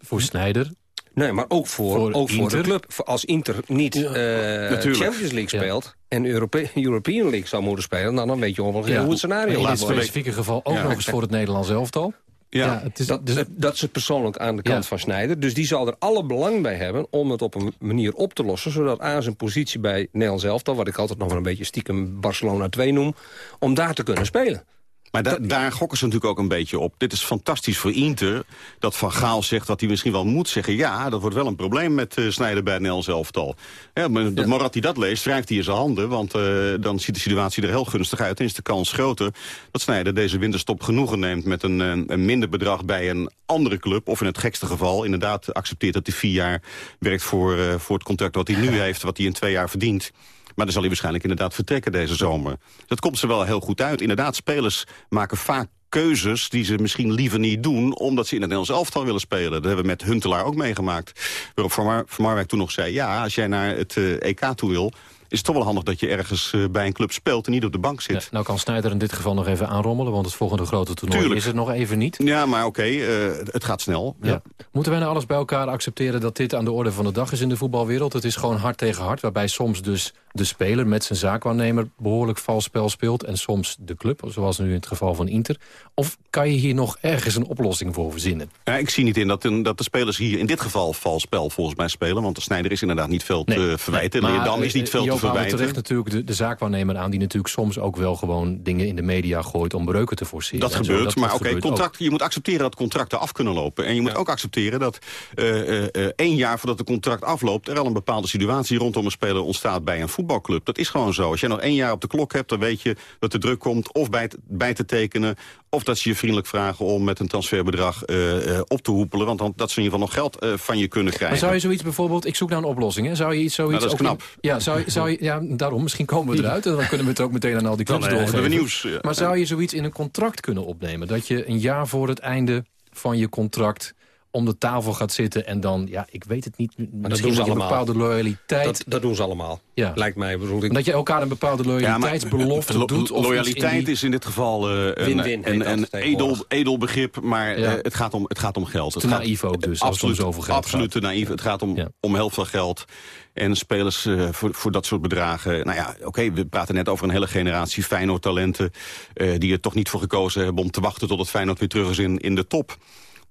Voor Snijder? Nee, maar ook voor, Voor ook voor de club. Voor Als Inter niet eh, Natuurlijk. Champions League speelt... en Europe European League zou moeten spelen... dan, dan weet je ongeveer hoe het scenario in dit specifieke geval ook Ja. nog eens voor het Nederlands elftal. Ja. het is, Dat, dus, dat, dat is het persoonlijk aan de kant Ja. van Snijder. Dus die zal er alle belang bij hebben om het op een manier op te lossen... zodat aan zijn positie bij Nederlands elftal... wat ik altijd nog wel een beetje stiekem Barcelona 2 noem... om daar te kunnen spelen. Maar da- daar gokken ze natuurlijk ook een beetje op. Dit is fantastisch voor Inter. Dat Van Gaal zegt wat hij misschien wel moet zeggen. Ja, dat wordt wel een probleem met eh Snijder bij Nederlands elftal. Ja, maar Morat die dat leest, wrijft hij in zijn handen. Want eh, dan ziet de situatie er heel gunstig uit. En is de kans groter dat Snijder deze winterstop genoegen neemt... met een, eh, een minder bedrag bij een andere club. Of in het gekste geval inderdaad accepteert dat hij vier jaar werkt... voor, voor het contract wat hij nu [laughs] heeft, wat hij in twee jaar verdient. Maar dan zal hij waarschijnlijk inderdaad vertrekken deze zomer. Dat komt ze wel heel goed uit. Inderdaad, spelers maken vaak keuzes die ze misschien liever niet doen... omdat ze in het Nederlands elftal willen spelen. Dat hebben we met Huntelaar ook meegemaakt. Waarop Van, Mar Van Marwijk toen nog zei... ja, als jij naar het eh, EK toe wil... is het toch wel handig dat je ergens eh, bij een club speelt... en niet op de bank zit. ja, nou kan Snijder in dit geval nog even aanrommelen... want het volgende grote toernooi Tuurlijk. is het nog even niet. Ja, maar oké, eh, het gaat snel. Ja. Moeten wij nou alles bij elkaar accepteren dat dit aan de orde van de dag is in de voetbalwereld? Het is gewoon hard tegen hard, waarbij soms dus de speler met zijn zaakwaarnemer behoorlijk vals spel speelt en soms de club, zoals nu in het geval van Inter. Of kan je hier nog ergens een oplossing voor verzinnen? Ja, ik zie niet in dat, dat de spelers hier in dit geval vals spel volgens mij spelen. Want de Snijder is inderdaad niet veel te verwijten. Maar, Leerdam is niet eh, veel te Joop verwijten. terecht natuurlijk de, de zaakwaarnemer aan... die natuurlijk soms ook wel gewoon dingen in de media gooit... om breuken te forceren. Dat en zo. gebeurt, Dat- maar oké, contract, je moet accepteren dat contracten af kunnen lopen. En je moet ook accepteren dat eh, één jaar voordat het contract afloopt... er al een bepaalde situatie rondom een speler ontstaat bij een voetbalclub. Dat is gewoon zo. Als je nog één jaar op de klok hebt, dan weet je dat de druk komt... of bij, te- bij te tekenen, of dat ze je vriendelijk vragen... om met een transferbedrag eh, eh, op te hoepelen. Want dan, dat ze in ieder geval nog geld eh, van je kunnen krijgen. Maar zou je zoiets bijvoorbeeld, ik zoek naar een oplossing, hè? zou je iets zoiets... Nou, dat is in- knap. ja, zou, je- zou je, ja, daarom, misschien komen we eruit... en dan kunnen we het ook meteen aan al die clubs doorgeven. hebben we nieuws, ja. Maar zou je zoiets in een contract kunnen opnemen? Dat je een jaar voor het einde van je contract om de tafel gaat zitten... en dan, ja, ik weet het niet, Maar dat doen ze een allemaal. bepaalde loyaliteit... Dat, dat doen ze allemaal. Ja. Lijkt mij. Bedoel, ik, dat je elkaar een bepaalde loyaliteitsbelofte lo- doet. Of loyaliteit in die- is in dit geval eh, een, een, edel, edel begrip, maar Ja. eh, het, gaat om, het gaat om geld. Het Te gaat, naïef ook dus, als het absoluut, om zoveel geld Absoluut te naïef. Het gaat om, Ja. om heel veel geld. En spelers eh, voor, voor dat soort bedragen... Nou ja, oké, we praten net over een hele generatie Feyenoord-talenten... eh, die er toch niet voor gekozen hebben om te wachten tot het Feyenoord weer terug is in, in de top.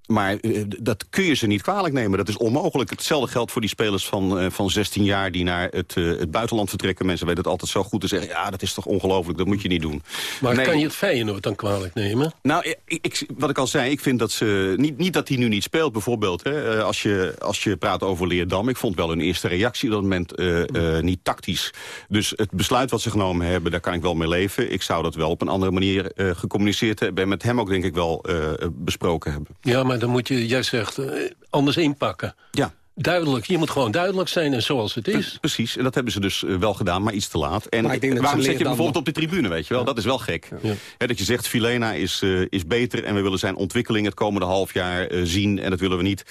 Maar eh, dat kun je ze niet kwalijk nemen. Dat is onmogelijk. Hetzelfde geldt voor die spelers van, eh, van 16 jaar... die naar het, eh, het buitenland vertrekken. Mensen weten het altijd zo goed te zeggen... ja, dat is toch ongelooflijk, dat moet je niet doen. Maar Nee. kan je het Feyenoord dan kwalijk nemen? Nou, ik, ik, wat ik al zei, ik vind dat ze... Niet, niet dat hij nu niet speelt, bijvoorbeeld. Hè, als, je, als je praat over Leerdam. Ik vond wel hun eerste reactie op dat moment niet tactisch. Dus het besluit wat ze genomen hebben, daar kan ik wel mee leven. Ik zou dat wel op een andere manier gecommuniceerd hebben. En met hem ook, denk ik, wel besproken hebben. Ja, maar dan moet je, jij zegt, eh, anders inpakken. Ja. Duidelijk, je moet gewoon duidelijk zijn en zoals het is. Precies, en dat hebben ze dus eh, wel gedaan, maar iets te laat. En Maar ik denk dat waarom zet je bijvoorbeeld op de tribune, weet je wel? Dat is wel gek. Hè, dat je zegt, Filena is, eh, is beter en we willen zijn ontwikkeling het komende half jaar eh, zien. En dat willen we niet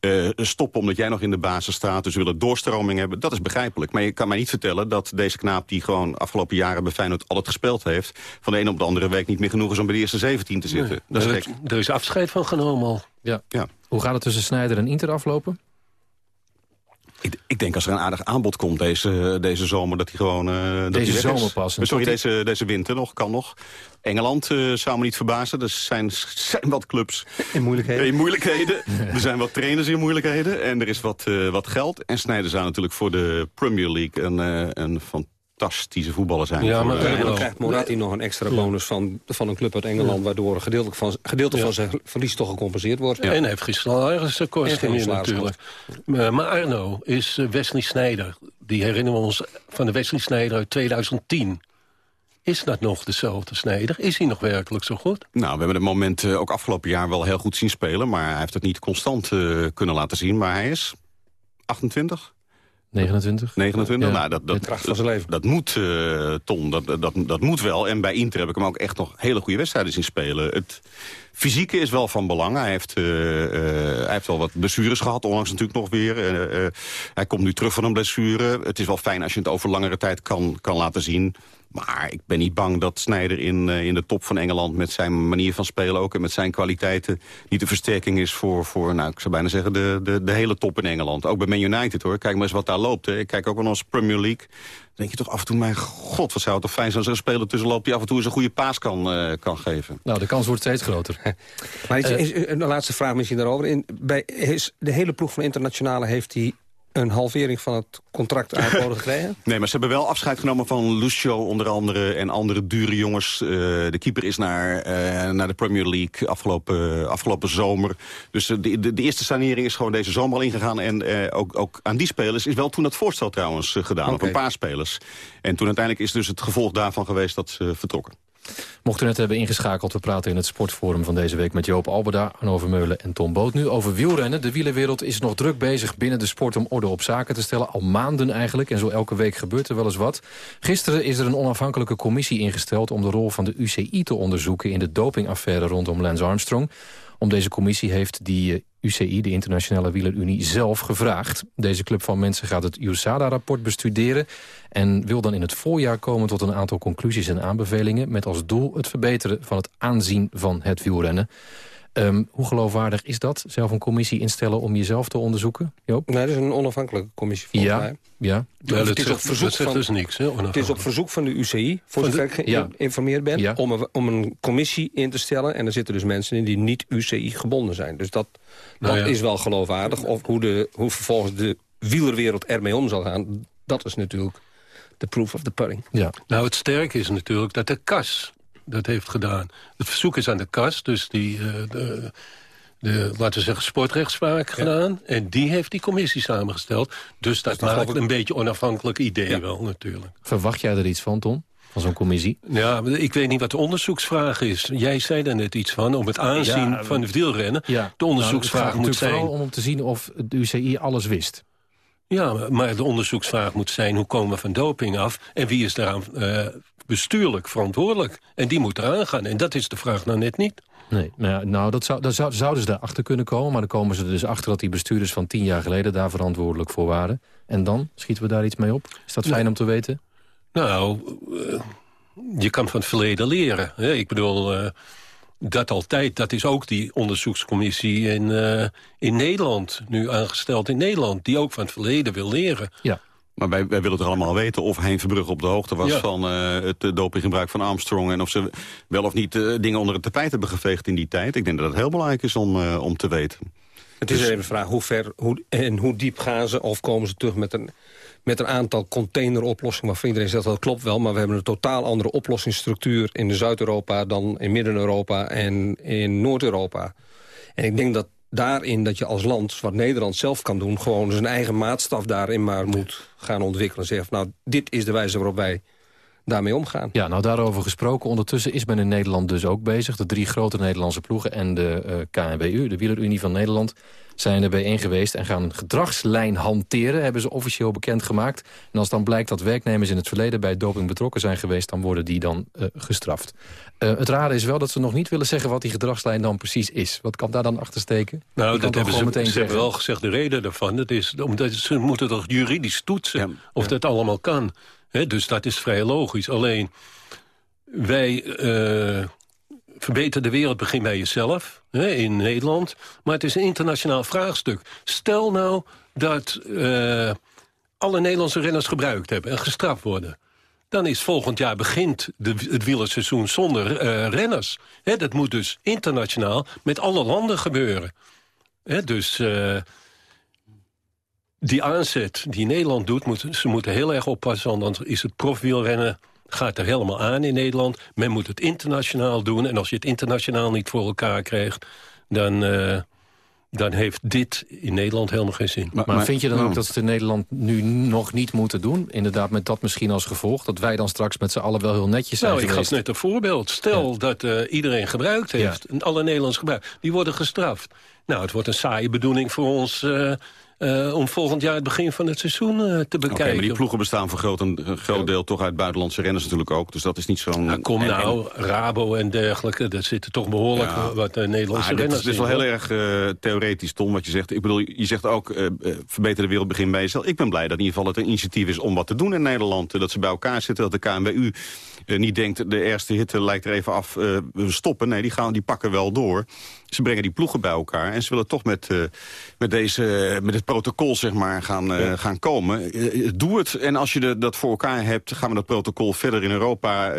eh, stoppen omdat jij nog in de basis staat. Dus we willen doorstroming hebben. Dat is begrijpelijk. Maar je kan mij niet vertellen dat deze knaap die gewoon afgelopen jaren bij Feyenoord altijd gespeeld heeft... van de ene op de andere week niet meer genoeg is om bij de eerste 17 te zitten. Dat is er, gek. er is afscheid van genomen al. Ja. Ja. Hoe gaat het tussen Snijder en Inter aflopen? Ik, ik denk als er een aardig aanbod komt deze, deze zomer... dat hij gewoon... eh, dat Deze zomer pas. Sorry, deze, deze winter nog, kan nog. Engeland eh, zou me niet verbazen. Er zijn, [laughs] zijn wat clubs in moeilijkheden. in moeilijkheden. [laughs] er zijn wat trainers in moeilijkheden. En er is wat, eh, wat geld. En Sneijder zou natuurlijk voor de Premier League... een, een fantastische voetballer zijn. Ja, maar- eh, En dan krijgt Moratti nog een extra bonus van, van een club uit Engeland... waardoor een gedeelte van, gedeelte van zijn verlies toch gecompenseerd wordt. En hij heeft geen salaristekort En geen meer salariskosten. natuurlijk. Maar, maar Arno is eh, Wesley Sneijder. Die herinneren we ons van de Wesley Sneijder uit 2010. Is dat nog dezelfde Sneijder? Is hij nog werkelijk zo goed? Nou, we hebben het moment eh, ook afgelopen jaar wel heel goed zien spelen. Maar hij heeft het niet constant eh, kunnen laten zien. Maar hij is 28. 29? 29, Ja. nou, dat, dat, kracht van zijn leven. dat moet, eh, Tom, dat, dat, dat moet wel. En bij Inter heb ik hem ook echt nog hele goede wedstrijden zien spelen. Het fysieke is wel van belang. Hij heeft, eh, eh, hij heeft wel wat blessures gehad, onlangs natuurlijk nog weer. Eh, hij komt nu terug van een blessure. Het is wel fijn als je het over langere tijd kan, kan laten zien. Maar ik ben niet bang dat Sneijder in, in de top van Engeland... met zijn manier van spelen ook en met zijn kwaliteiten... niet de versterking is voor, voor nou, ik zou bijna zeggen, de, de, de hele top in Engeland. Ook bij Man United, hoor. Kijk maar eens wat daar loopt. Hè. Ik kijk ook wel naar onze Premier League. Denk je toch af en toe, mijn god, wat zou het toch fijn zijn... als er een speler tussen loopt die af en toe eens een goede paas kan, eh, kan geven. Nou, de kans wordt steeds groter. [laughs] Maar is, Eh, is, een laatste vraag misschien daarover. In, bij, is de hele ploeg van Internationale heeft hij een halvering van het contract aangeboden [laughs] gekregen? Nee, maar ze hebben wel afscheid genomen van Lucio onder andere... en andere dure jongens. Eh, de keeper is naar, eh, naar de Premier League afgelopen, afgelopen zomer. Dus eh, de, de, de eerste sanering is gewoon deze zomer al ingegaan. En ook, ook aan die spelers is wel toen het voorstel trouwens gedaan. Op een paar spelers. En toen uiteindelijk is dus het gevolg daarvan geweest dat ze vertrokken. Mocht u net hebben ingeschakeld, we praten in het sportforum van deze week... met Joop Alberda, Arno Vermeulen en Tom Boot. Nu over wielrennen. De wielerwereld is nog druk bezig binnen de sport om orde op zaken te stellen. Al maanden eigenlijk, en zo elke week gebeurt er wel eens wat. Gisteren is er een onafhankelijke commissie ingesteld... om de rol van de UCI te onderzoeken in de dopingaffaire rondom Lance Armstrong. Om deze commissie heeft die eh, UCI, de Internationale Wielerunie, zelf gevraagd. Deze club van mensen gaat het USADA-rapport bestuderen... en wil dan in het voorjaar komen tot een aantal conclusies en aanbevelingen... met als doel het verbeteren van het aanzien van het wielrennen. Ehm, hoe geloofwaardig is dat? Zelf een commissie instellen om jezelf te onderzoeken? Joop? Nee, dat is een onafhankelijke commissie volgens Ja, mij. ja. Ja, het dat is zegt- op verzoek van, dus niks, hè, Het is op verzoek van de UCI, voor zover ik Ja. geïnformeerd ben... Ja. Om, een, om een commissie in te stellen. En er zitten dus mensen in die niet UCI gebonden zijn. Dus dat, Nou dat ja. is wel geloofwaardig. Of hoe, de, hoe vervolgens de wielerwereld ermee om zal gaan... dat is natuurlijk de proof of the pudding. Ja. Nou, het sterke is natuurlijk dat de KAS dat heeft gedaan. Het verzoek is aan de KAS, dus die, eh, de, de, laten we zeggen, sportrechtspraak gedaan. En die heeft die commissie samengesteld. Dus dat dan maakt ik- een beetje onafhankelijk idee wel, natuurlijk. Verwacht jij er iets van, Tom? Van zo'n commissie? Ja, ik weet niet wat de onderzoeksvraag is. Jij zei daar net iets van, om het aanzien Ja, van het wielrennen. Ja. De onderzoeksvraag Nou, het moet zijn... vooral om te zien of de UCI alles wist. Ja, maar- maar de onderzoeksvraag moet zijn... hoe komen we van doping af en wie is daaraan eh, bestuurlijk verantwoordelijk? En die moet eraan gaan. En dat is de vraag nou net niet. Nee, nou, ja, nou dat zou, dat zou, zouden ze daarachter kunnen komen... maar dan komen ze er dus achter dat die bestuurders van tien jaar geleden... daar verantwoordelijk voor waren. En dan? Schieten we daar iets mee op? Is dat fijn om te weten? Nou, eh, je kan van het verleden leren. Hè? Ik bedoel, eh, dat altijd, dat is ook die onderzoekscommissie in, eh, in Nederland... nu aangesteld in Nederland, die ook van het verleden wil leren. Ja. Maar wij, wij willen toch allemaal weten of Hein Verbrugge op de hoogte was... Ja. van eh, het eh, dopinggebruik van Armstrong... en of ze wel of niet eh, dingen onder het tapijt hebben geveegd in die tijd. Ik denk dat het heel belangrijk is om, om te weten. Het is even de vraag hoe ver hoe, en hoe diep gaan ze... of komen ze terug met een, met een aantal containeroplossingen... waarvan iedereen zegt dat klopt wel... maar we hebben een totaal andere oplossingsstructuur... in Zuid-Europa dan in Midden-Europa en in Noord-Europa. En ik denk dat daarin dat je als land, wat Nederland zelf kan doen... gewoon zijn eigen maatstaf daarin maar moet gaan ontwikkelen. Van, nou, dit is de wijze waarop wij daarmee omgaan. Ja, nou daarover gesproken. Ondertussen is men in Nederland dus ook bezig. De drie grote Nederlandse ploegen en de eh KNWU, de Wielerunie van Nederland... zijn er bijeen geweest en gaan een gedragslijn hanteren... hebben ze officieel bekendgemaakt. En als dan blijkt dat werknemers in het verleden bij doping betrokken zijn geweest... dan worden die dan eh, gestraft. Eh, het rare is wel dat ze nog niet willen zeggen wat die gedragslijn dan precies is. Wat kan daar dan achter steken? Nou, dat hebben ze, meteen ze hebben wel gezegd, de reden daarvan... Dat is omdat ze moeten toch juridisch toetsen of dat allemaal kan. Hè, dus dat is vrij logisch. Alleen, wij eh, verbeteren de wereld begin bij jezelf hè, in Nederland. Maar het is een internationaal vraagstuk. Stel nou dat eh, alle Nederlandse renners gebruikt hebben... en gestraft worden. Dan is volgend jaar begint de, het wielerseizoen zonder eh, renners. Dat moet dus internationaal met alle landen gebeuren. Dus eh, die aanzet die Nederland doet, ze moeten heel erg oppassen... want anders is het profwielrennen gaat er helemaal aan in Nederland. Men moet het internationaal doen. En als je het internationaal niet voor elkaar krijgt... dan, eh, dan heeft dit in Nederland helemaal geen zin. Maar, vind je dan ook dat ze het in Nederland nu nog niet moeten doen? Inderdaad, met dat misschien als gevolg. Dat wij dan straks met z'n allen wel heel netjes zijn Nou, ik geweest. gaf net een voorbeeld. Stel dat eh, iedereen gebruikt heeft, en alle Nederlanders gebruikt, die worden gestraft. Nou, het wordt een saaie bedoeling voor ons... Uh, uh, om volgend jaar het begin van het seizoen uh, te bekijken. Okay, maar die ploegen bestaan voor groot, een groot deel toch uit buitenlandse renners natuurlijk ook. Dus dat is niet zo'n... Nou, kom nou, Rabo en dergelijke, dat zitten toch behoorlijk ja. wat uh, Nederlandse ah, renners Het is wel heel erg theoretisch, Tom, wat je zegt. Ik bedoel, je zegt ook, verbeter de wereld begin bij jezelf. Ik ben blij dat in ieder geval het een initiatief is om wat te doen in Nederland. dat ze bij elkaar zitten, dat de KNWU niet denkt... de eerste hitte lijkt er even af, we stoppen. Nee, die, gaan, die pakken wel door. Ze brengen die ploegen bij elkaar en ze willen toch met, met, deze, met het protocol zeg maar, gaan, uh, gaan komen. Uh, doe het. En als je de, dat voor elkaar hebt, gaan we dat protocol verder in Europa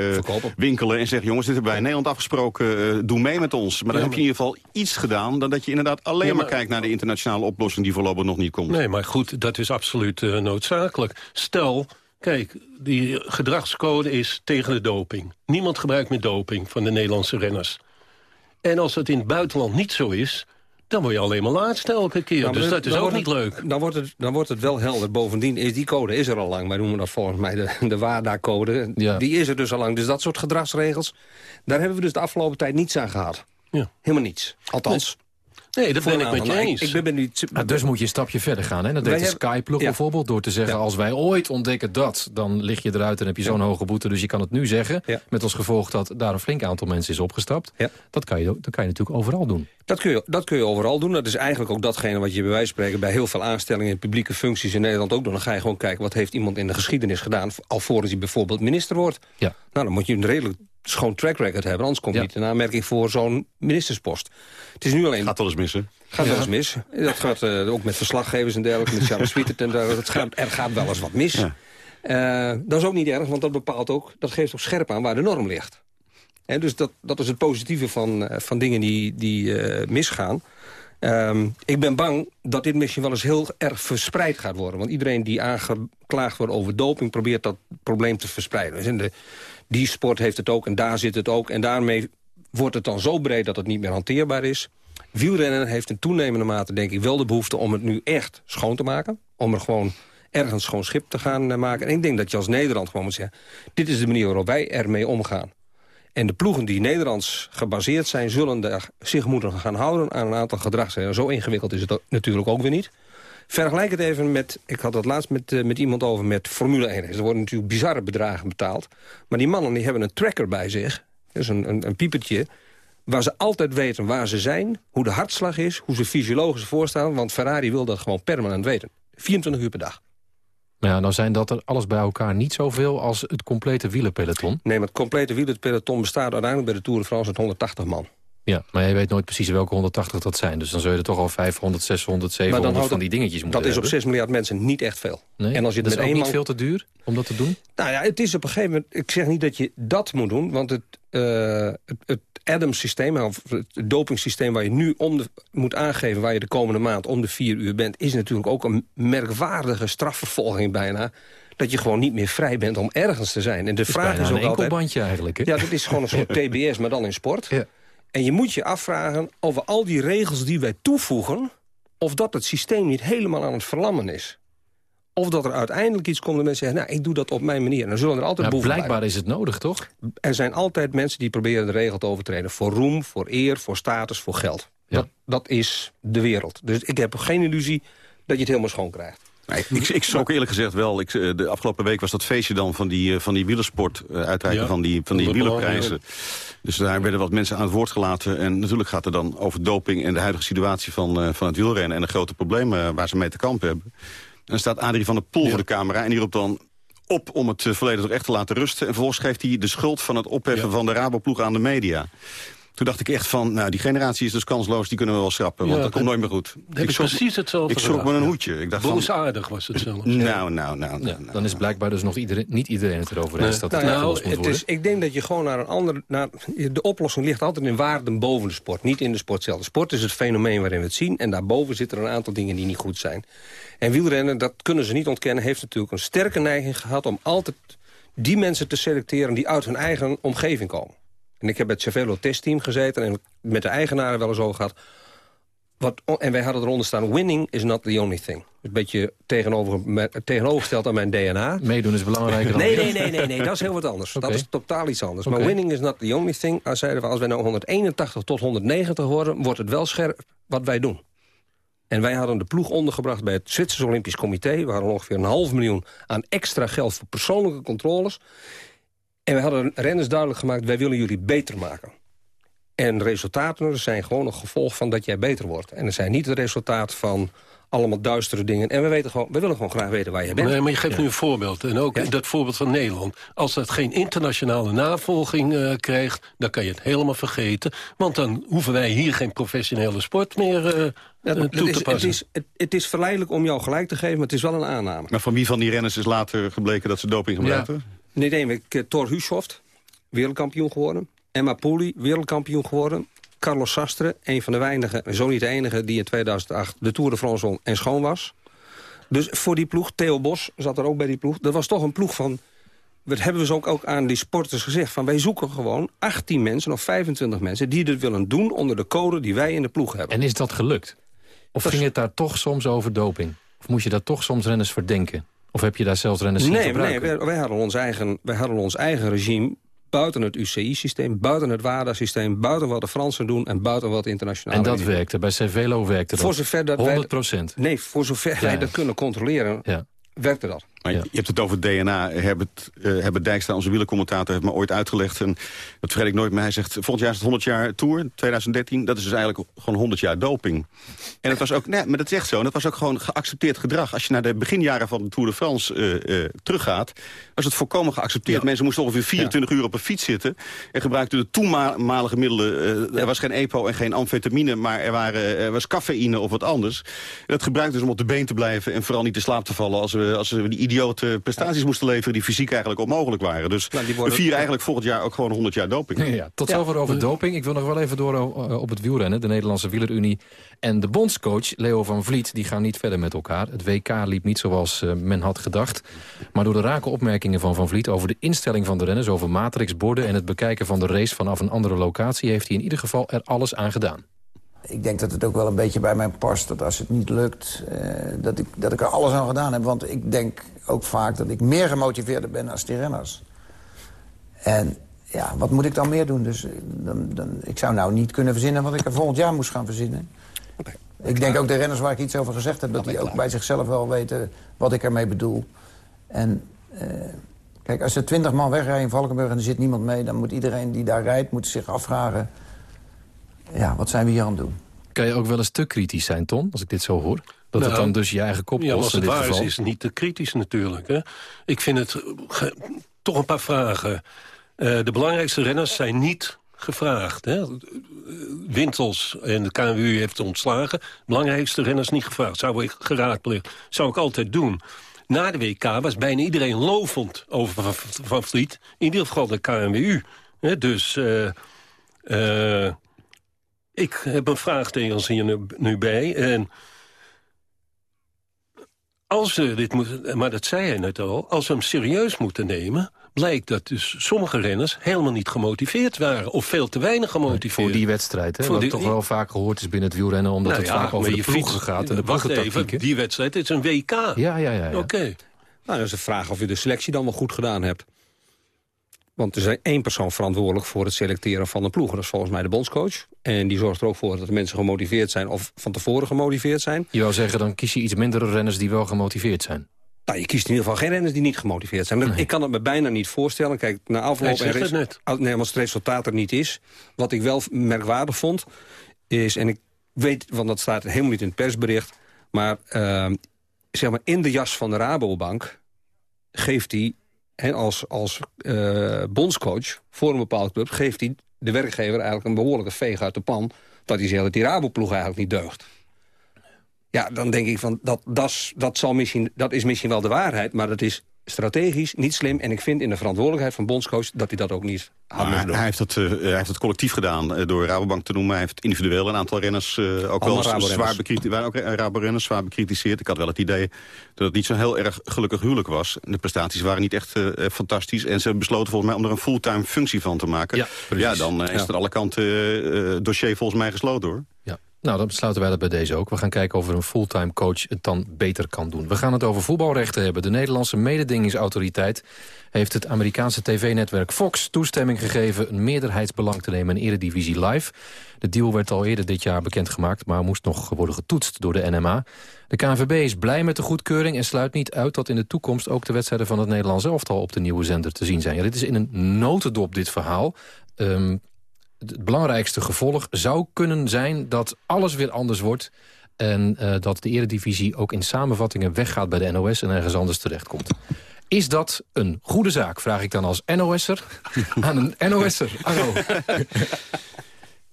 winkelen. En zeggen, jongens, dit hebben wij in Nederland afgesproken. doe mee met ons. Maar dan heb je in ieder geval iets gedaan... dan dat je inderdaad alleen maar, maar, kijkt naar de internationale oplossing... die voorlopig nog niet komt. Nee, maar goed, dat is absoluut noodzakelijk. Stel... Kijk, die gedragscode is tegen de doping. Niemand gebruikt meer doping van de Nederlandse renners. En als het in het buitenland niet zo is dan word je alleen maar laatste elke keer. Nou, dus dat is ook niet leuk. Dan wordt, het, dan wordt het wel helder. Bovendien is die code is er al lang. Wij noemen dat volgens mij de, de WADA-code. Die is er dus al lang. Dus dat soort gedragsregels, daar hebben we dus de afgelopen tijd niets aan gehad. Ja. Helemaal niets. Althans, Nee, dat ben ik met je eens. Ik, ben niet... dus moet je een stapje verder gaan. Hè? Dat deed de Skyplug bijvoorbeeld door te zeggen... als wij ooit ontdekken dat, dan lig je eruit en heb je zo'n hoge boete. Dus je kan het nu zeggen, met als gevolg dat daar een flink aantal mensen is opgestapt. Dat, kan je, dat kan je natuurlijk overal doen. Dat kun, je, dat kun je overal doen. Dat is eigenlijk ook datgene wat je bij wijze van spreken... bij heel veel aanstellingen in publieke functies in Nederland ook doet. Dan ga je gewoon kijken, wat heeft iemand in de geschiedenis gedaan... alvorens hij bijvoorbeeld minister wordt. Ja. Nou, dan moet je een redelijk schoon track record hebben. Anders komt ja. niet in aanmerking voor zo'n ministerspost. Het is nu alleen... Gaat wel eens mis, hè? Gaat wel eens mis. Dat gaat uh, ook met verslaggevers en dergelijke, met Charles Swietert en dergelijke. Gaat, er gaat wel eens wat mis. Ja. Uh, dat is ook niet erg, want dat bepaalt ook, dat geeft ook scherp aan waar de norm ligt. En dus dat, dat is het positieve van, uh, van dingen die, die misgaan. Um, ik ben bang dat dit misschien wel eens heel erg verspreid gaat worden. Want iedereen die aangeklaagd wordt over doping... probeert dat probleem te verspreiden. Dus in de, die sport heeft het ook en daar zit het ook. En daarmee wordt het dan zo breed dat het niet meer hanteerbaar is. Wielrennen heeft in toenemende mate denk ik wel de behoefte om het nu echt schoon te maken. Om er gewoon ergens schoon schip te gaan eh, maken. En ik denk dat je als Nederland gewoon moet zeggen... dit is de manier waarop wij ermee omgaan. En de ploegen die Nederlands gebaseerd zijn... zullen daar zich moeten gaan houden aan een aantal gedragsregels. Zo ingewikkeld is het natuurlijk ook weer niet. Vergelijk het even met, ik had dat laatst met, uh, met iemand over, met Formule 1. Er worden natuurlijk bizarre bedragen betaald. Maar die mannen die hebben een tracker bij zich. Dus een, een, een piepertje waar ze altijd weten waar ze zijn, hoe de hartslag is... hoe ze fysiologisch voorstaan, want Ferrari wil dat gewoon permanent weten. 24 uur per dag. Maar ja, nou zijn dat er alles bij elkaar niet zoveel als het complete wielerpeloton. Nee, maar het complete wielerpeloton bestaat uiteindelijk bij de Tour de France uit 180 man. Ja, maar je weet nooit precies welke 180 dat zijn. Dus dan zul je er toch al 500, 600, 700 maar dan van die dingetjes moeten Dat is op 6 miljard mensen niet echt veel. Nee, en als je het met is één niet veel te duur om dat te doen? Nou ja, het is op een gegeven moment... Ik zeg niet dat je dat moet doen, want het, uh, het, het Adams-systeem... of het dopingsysteem waar je nu om de, moet aangeven... waar je de komende maand om de vier uur bent... is natuurlijk ook een merkwaardige strafvervolging bijna dat je gewoon niet meer vrij bent om ergens te zijn. En de vraag is, ook een altijd... eigenlijk. Hè? Ja, dat is gewoon een soort [laughs] TBS, maar dan in sport. Ja. En je moet je afvragen over al die regels die wij toevoegen... of dat het systeem niet helemaal aan het verlammen is. Of dat er uiteindelijk iets komt dat mensen zeggen... nou, ik doe dat op mijn manier. En dan zullen er altijd ja, Blijkbaar is het nodig, toch? Er zijn altijd mensen die proberen de regel te overtreden. Voor roem, voor eer, voor status, voor geld. Dat, dat is de wereld. Dus ik heb geen illusie dat je het helemaal schoon krijgt. Ik, ik ook eerlijk gezegd wel. Ik, eh, de afgelopen week was dat feestje dan van die, eh, van die wielersport. Uh, uitreiken van die, van die wielerprijzen. Dus daar werden wat mensen aan het woord gelaten. En natuurlijk gaat het dan over doping en de huidige situatie van, van het wielrennen. En de grote problemen waar ze mee te kampen hebben. En dan staat Adrie van der Poel voor de camera. En die roept dan op om het volledig echt te laten rusten. En vervolgens geeft hij de schuld van het opheffen van de Raboploeg aan de media. Toen dacht ik echt van, nou, die generatie is dus kansloos, die kunnen we wel schrappen. Want dat, komt nooit meer goed. ik schrok, precies hetzelfde Ik schrok me een hoedje. Ik dacht Boosaardig was het zelfs. [laughs] Nou, nou, nou. nou, dan is blijkbaar dus nog iedereen, niet iedereen het erover eens dat het nou, moet het is, Ik denk dat je gewoon naar een ander... Naar, de oplossing ligt altijd in waarden boven de sport. Niet in de sport zelf. De sport is het fenomeen waarin we het zien. En daarboven zitten er een aantal dingen die niet goed zijn. En wielrennen, dat kunnen ze niet ontkennen... heeft natuurlijk een sterke neiging gehad om altijd die mensen te selecteren... die uit hun eigen omgeving komen. En ik heb het Cervelo testteam gezeten en met de eigenaren wel eens over gehad. wat, en wij hadden eronder staan... winning is not the only thing. Een beetje tegenover, tegenovergesteld aan mijn DNA. Meedoen is belangrijker dan... Nee, nee, nee, nee, nee, dat is heel wat anders. Dat is totaal iets anders. Maar winning is not the only thing. Als, zeiden we, als wij nou 181 tot 190 worden... wordt het wel scherp wat wij doen. En wij hadden de ploeg ondergebracht bij het Zwitsers Olympisch Comité. We hadden ongeveer een half miljoen aan extra geld voor persoonlijke controles. En we hadden renners duidelijk gemaakt... wij willen jullie beter maken. En resultaten zijn gewoon een gevolg van dat jij beter wordt. En er zijn niet het resultaat van allemaal duistere dingen. En we, weten gewoon, we willen gewoon graag weten waar je bent. Nee, maar je geeft nu een voorbeeld. En ook dat voorbeeld van Nederland. Als dat geen internationale navolging uh, krijgt... dan kan je het helemaal vergeten. Want dan hoeven wij hier geen professionele sport meer uh, ja, toe te is, passen. Het is, het, het, is verleidelijk om jou gelijk te geven, maar het is wel een aanname. Maar van wie van die renners is later gebleken dat ze doping gebruikten? Nee, nee, ik, Thor Hushoft, wereldkampioen geworden. Emma Pooley, wereldkampioen geworden. Carlos Sastre, een van de weinigen, zo niet de enige... die in 2008 de Tour de France won en schoon was. Dus voor die ploeg, Theo Bos zat er ook bij die ploeg... dat was toch een ploeg van... Dat hebben we ook, ook aan die sporters gezegd. Van wij zoeken gewoon 18 mensen of 25 mensen... die dit willen doen onder de code die wij in de ploeg hebben. En is dat gelukt? Of ging het daar toch soms over doping? Of moest je daar toch soms renners verdenken? Of heb je daar zelfs renners zien nee? Nee, wij, wij, hadden ons eigen, wij hadden ons eigen regime buiten het UCI-systeem, buiten het WADA-systeem... buiten wat de Fransen doen en buiten wat internationaal. En dat werkte, bij Cervelo werkte dat? Voor zover dat 100 procent? Nee, voor zover ja. wij dat kunnen controleren, ja. werkte dat. Maar ja. je hebt het over DNA. Herbert, uh, Herbert Dijkstra, onze wielercommentator, heeft me ooit uitgelegd. En dat vergeet ik nooit, maar hij zegt... volgend jaar is het 100 jaar Tour, 2013. Dat is dus eigenlijk gewoon 100 jaar doping. En dat was ook, nee, maar dat is echt zo. En dat was ook gewoon geaccepteerd gedrag. Als je naar de beginjaren van de Tour de France uh, uh, teruggaat... was het volkomen geaccepteerd. Ja. Mensen moesten ongeveer 24 ja. uur op een fiets zitten... en gebruikten de toenmalige middelen. Er was geen EPO en geen amfetamine... maar er, waren, er was cafeïne of wat anders. En dat gebruikten ze om op de been te blijven... en vooral niet te slaap te vallen als we, als we die idiote prestaties moesten leveren... die fysiek eigenlijk onmogelijk waren. Dus nou, worden... we vieren eigenlijk volgend jaar ook gewoon 100 jaar doping. Ja, ja. Tot zover ja. over doping. Ik wil nog wel even door uh, op het wielrennen. De Nederlandse wielerunie en de bondscoach Leo van Vliet... die gaan niet verder met elkaar. Het WK liep niet zoals uh, men had gedacht. Maar door de rake opmerkingen van Van Vliet... over de instelling van de renners, over matrixborden... en het bekijken van de race vanaf een andere locatie... heeft hij in ieder geval er alles aan gedaan. Ik denk dat het ook wel een beetje bij mij past dat als het niet lukt... Uh, dat, ik, dat ik er alles aan gedaan heb. Want ik denk ook vaak dat ik meer gemotiveerder ben als die renners. En ja, wat moet ik dan meer doen? Dus dan, dan, ik zou nou niet kunnen verzinnen wat ik er volgend jaar moest gaan verzinnen. Okay. Ik denk ook de renners waar ik iets over gezegd heb... dat die ook bij zichzelf wel weten wat ik ermee bedoel. En uh, kijk, als er twintig man wegrijden in Valkenburg en er zit niemand mee... dan moet iedereen die daar rijdt moet zich afvragen... ja, wat zijn we hier aan het doen? Kan je ook wel eens te kritisch zijn, Ton, als ik dit zo hoor? Dat nou, het dan dus je eigen kop kost ja, als in het dit waar geval? is, is het niet te kritisch natuurlijk. Hè? Ik vind het... Toch een paar vragen. Uh, de belangrijkste renners zijn niet gevraagd. Hè? Wintels en de KNWU heeft ontslagen. Belangrijkste renners niet gevraagd. Zou ik geraadpleegd. Zou ik altijd doen. Na de WK was bijna iedereen lovend over Van, van Vliet. In ieder geval de KNWU. Hè? Dus... Uh, uh, ik heb een vraagtekens hier nu, nu bij. En als we dit moeten, maar dat zei hij net al, als we hem serieus moeten nemen, blijkt dat dus sommige renners helemaal niet gemotiveerd waren. Of veel te weinig gemotiveerd. Voor die wedstrijd, hè? Voor wat die, toch wel vaak gehoord is binnen het wielrennen... omdat nou het ja, vaak over de ploegen gaat en de Wacht even, die wedstrijd is een WK. Ja, ja, ja. ja. Oké. Okay. Nou, dat is de vraag of je de selectie dan wel goed gedaan hebt. Want er is één persoon verantwoordelijk voor het selecteren van de ploeg. Dat is volgens mij de bondscoach. En die zorgt er ook voor dat de mensen gemotiveerd zijn... of van tevoren gemotiveerd zijn. Je wil zeggen, dan kies je iets mindere renners die wel gemotiveerd zijn. Nou, je kiest in ieder geval geen renners die niet gemotiveerd zijn. Nee. Ik kan het me bijna niet voorstellen. Kijk, na afloop... Nee, het net. Nee, als het resultaat er niet is. Wat ik wel merkwaardig vond, is... en ik weet, want dat staat helemaal niet in het persbericht... maar uh, zeg maar in de jas van de Rabobank geeft hij... En als, als uh, bondscoach voor een bepaalde club... geeft hij de werkgever eigenlijk een behoorlijke veeg uit de pan... dat hij zegt dat die Raboploeg eigenlijk niet deugt. Ja, dan denk ik van, dat, dat, zal misschien, dat is misschien wel de waarheid... maar dat is strategisch niet slim. En ik vind in de verantwoordelijkheid van bondscoach... dat hij dat ook niet had maar hij heeft, het, uh, hij heeft het collectief gedaan uh, door Rabobank te noemen. Hij heeft individueel een aantal renners uh, ook Allemaal wel zwaar, bekritiseerd, ook Rabo-renners zwaar bekritiseerd. Ik had wel het idee dat het niet zo'n heel erg gelukkig huwelijk was. De prestaties waren niet echt fantastisch. En ze besloten volgens mij om er een fulltime functie van te maken. Ja, ja dan is ja. het aan alle kanten dossier volgens mij gesloten hoor. Nou, dan besluiten wij dat bij deze ook. We gaan kijken of er een fulltime coach het dan beter kan doen. We gaan het over voetbalrechten hebben. De Nederlandse mededingingsautoriteit heeft het Amerikaanse tv-netwerk Fox toestemming gegeven... een meerderheidsbelang te nemen in Eredivisie Live. De deal werd al eerder dit jaar bekendgemaakt... maar moest nog worden getoetst door de NMA. De KNVB is blij met de goedkeuring en sluit niet uit... dat in de toekomst ook de wedstrijden van het Nederlands elftal... op de nieuwe zender te zien zijn. Ja, dit is in een notendop, dit verhaal. Um, het belangrijkste gevolg zou kunnen zijn dat alles weer anders wordt... en uh, dat de eredivisie ook in samenvattingen weggaat bij de NOS... en ergens anders terechtkomt. Is dat een goede zaak, vraag ik dan als NOS'er [laughs] aan een NOS'er. Arno.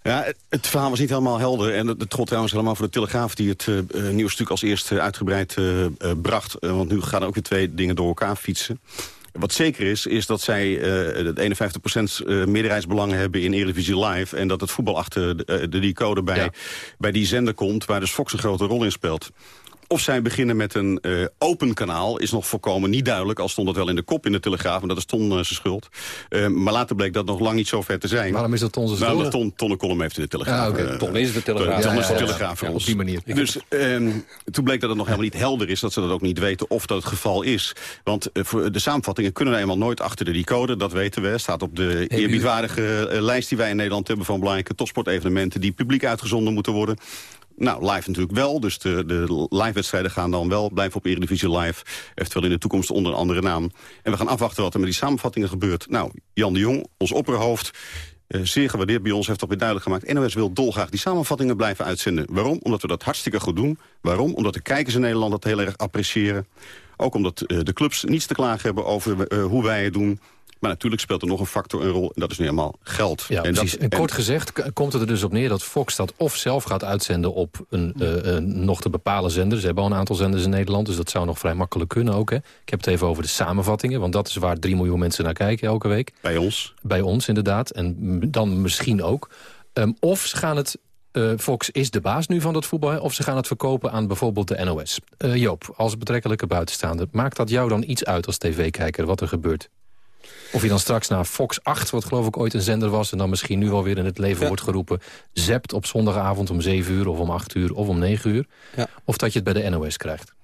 Ja, het verhaal was niet helemaal helder. En het trot trouwens helemaal voor de Telegraaf... die het uh, nieuwsstuk als eerste uitgebreid uh, uh, bracht. want nu gaan er ook weer twee dingen door elkaar fietsen. Wat zeker is, is dat zij uh, het 51% meerderheidsbelangen hebben in Eredivisie Live... en dat het voetbal achter de, de decode bij, ja. bij die zender komt... waar dus Fox een grote rol in speelt. Of zij beginnen met een uh, open kanaal is nog volkomen niet duidelijk. Al stond dat wel in de kop in de Telegraaf, en dat is Ton uh, zijn schuld. Uh, maar later bleek dat nog lang niet zo ver te zijn. Waarom is dat Ton zijn schuld? Nou, ton, ton een column heeft in de Telegraaf. Ja, okay. ton is de Telegraaf. Ton ja, is de Telegraaf voor ja, ons. Op die manier. Dus um, toen bleek dat het nog helemaal niet helder is. Dat ze dat ook niet weten of dat het geval is. Want voor de samenvattingen kunnen er eenmaal nooit achter de decode. Dat weten we. staat op de eerbiedwaardige lijst die wij in Nederland hebben... van belangrijke topsportevenementen die publiek uitgezonden moeten worden. Nou, live natuurlijk wel. Dus de, de live-wedstrijden gaan dan wel blijven op Eredivisie Live. Eventueel in de toekomst onder een andere naam. En we gaan afwachten wat er met die samenvattingen gebeurt. Nou, Jan de Jong, ons opperhoofd... Uh, zeer gewaardeerd bij ons, heeft toch weer duidelijk gemaakt... NOS wil dolgraag die samenvattingen blijven uitzenden. Waarom? Omdat we dat hartstikke goed doen. Waarom? Omdat de kijkers in Nederland dat heel erg appreciëren. Ook omdat uh, de clubs niets te klagen hebben over uh, hoe wij het doen... Maar natuurlijk speelt er nog een factor een rol. En dat is nu helemaal geld. Ja, en precies. Dat, en kort gezegd komt het er dus op neer dat Fox dat of zelf gaat uitzenden op een uh, uh, nog te bepalen zender. Ze hebben al een aantal zenders in Nederland, dus dat zou nog vrij makkelijk kunnen ook. Hè. Ik heb het even over de samenvattingen, want dat is waar 3 miljoen mensen naar kijken elke week. Bij ons. Bij ons inderdaad. En dan misschien ook. Um, of ze gaan het uh, Fox is de baas nu van dat voetbal... of ze gaan het verkopen aan bijvoorbeeld de NOS. Uh, Joop, als betrekkelijke buitenstaander... maakt dat jou dan iets uit als tv-kijker wat er gebeurt? Of je dan straks naar Fox 8, wat geloof ik ooit een zender was... en dan misschien nu alweer in het leven ja. wordt geroepen... zept op zondagavond om 7 uur of om 8 uur of om 9 uur. Ja. Of dat je het bij de NOS krijgt.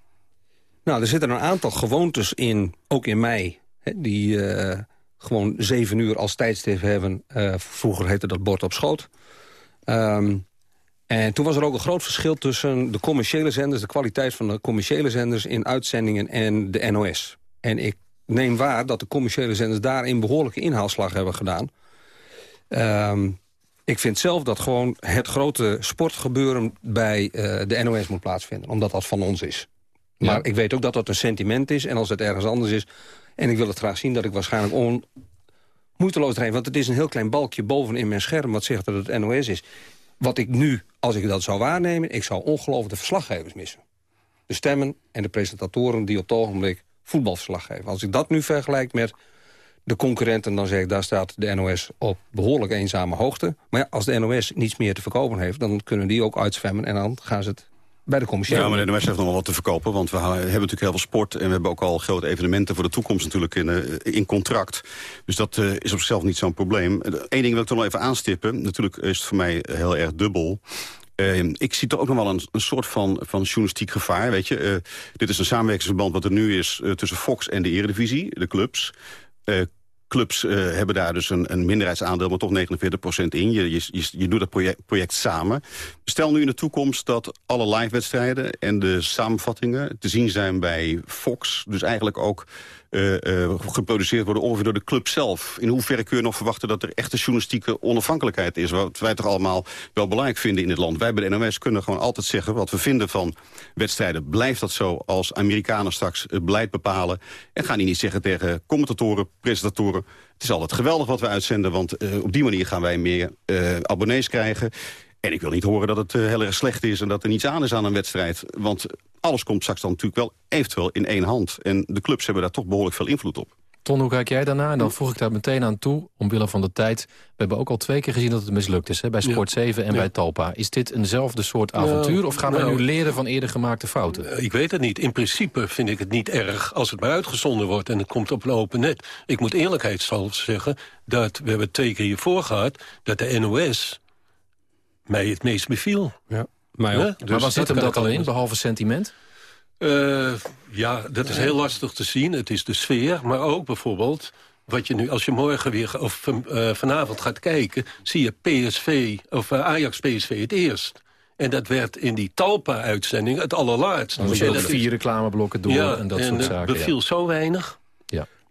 Nou, er zitten een aantal gewoontes in, ook in mij... Hè, die uh, gewoon 7 uur als tijdstip hebben. Uh, vroeger heette dat bord op schoot. Um, en toen was er ook een groot verschil tussen de commerciële zenders... de kwaliteit van de commerciële zenders in uitzendingen en de NOS. En ik neem waar dat de commerciële zenders daarin behoorlijke inhaalslag hebben gedaan. Um, ik vind zelf dat gewoon het grote sportgebeuren bij uh, de NOS moet plaatsvinden. Omdat dat van ons is. Maar ja. ik weet ook dat dat een sentiment is. En als het ergens anders is... en ik wil het graag zien dat ik waarschijnlijk on, moeiteloos want het is een heel klein balkje bovenin mijn scherm... wat zegt dat het NOS is. Wat ik nu, als ik dat zou waarnemen... ik zou ongelooflijk de verslaggevers missen. De stemmen en de presentatoren die op het ogenblik voetbalverslag geven. Als ik dat nu vergelijk met de concurrenten... dan zeg ik, daar staat de NOS op behoorlijk eenzame hoogte. Maar ja, als de NOS niets meer te verkopen heeft... dan kunnen die ook uitzwemmen en dan gaan ze het bij de commerciële. Ja, maar de NOS heeft nog wel wat te verkopen. Want we hebben natuurlijk heel veel sport... en we hebben ook al grote evenementen voor de toekomst natuurlijk in, uh, in contract. Dus dat uh, is op zichzelf niet zo'n probleem. Eén ding wil ik toch nog even aanstippen. Natuurlijk is het voor mij heel erg dubbel. Uh, ik zie toch ook nog wel een, een soort van, van journalistiek gevaar. Weet je? Uh, dit is een samenwerkingsverband wat er nu is uh, tussen Fox en de Eredivisie, de clubs. clubs hebben daar dus een, een minderheidsaandeel, maar toch 49% in. Je, je, je doet dat project, project samen. Stel nu in de toekomst dat alle live-wedstrijden en de samenvattingen te zien zijn bij Fox. Dus eigenlijk ook uh, uh, geproduceerd worden ongeveer door de club zelf. In hoeverre kun je nog verwachten dat er echte journalistieke onafhankelijkheid is? Wat wij toch allemaal wel belangrijk vinden in dit land. Wij bij de NOS kunnen gewoon altijd zeggen wat we vinden van wedstrijden. Blijft dat zo als Amerikanen straks het beleid bepalen? En gaan die niet zeggen tegen commentatoren, presentatoren... het is altijd geweldig wat we uitzenden, want uh, op die manier gaan wij meer abonnees krijgen... En ik wil niet horen dat het uh, heel erg slecht is en dat er niets aan is aan een wedstrijd. Want alles komt straks dan natuurlijk wel eventueel in één hand. En de clubs hebben daar toch behoorlijk veel invloed op. Ton, hoe kijk jij daarna? En dan voeg ik daar meteen aan toe, omwille van de tijd. We hebben ook al twee keer gezien dat het mislukt is. Hè? Bij Sport ja. 7 en ja. bij Talpa. Is dit eenzelfde soort avontuur? Nou, of gaan nou, nu leren van eerder gemaakte fouten? Ik weet het niet. In principe vind ik het niet erg als het maar uitgezonden wordt. En het komt op een open net. Ik moet eerlijkheidshalve zeggen dat we hebben twee keer hiervoor gehad... dat de NOS mij het meest beviel. Ja. Maar, Ja, maar dus waar zit hem kan dat ik al in, behalve sentiment? Eh, ja, dat is heel lastig te zien. Het is de sfeer, maar ook bijvoorbeeld... Wat je nu, als je morgen weer of van- eh, vanavond gaat kijken... zie je PSV of eh, Ajax PSV het eerst. En dat werd in die Talpa-uitzending het allerlaatst. Dan moet je En ook dat vier reclameblokken door ja, en dat en soort zaken. ja. beviel zo weinig.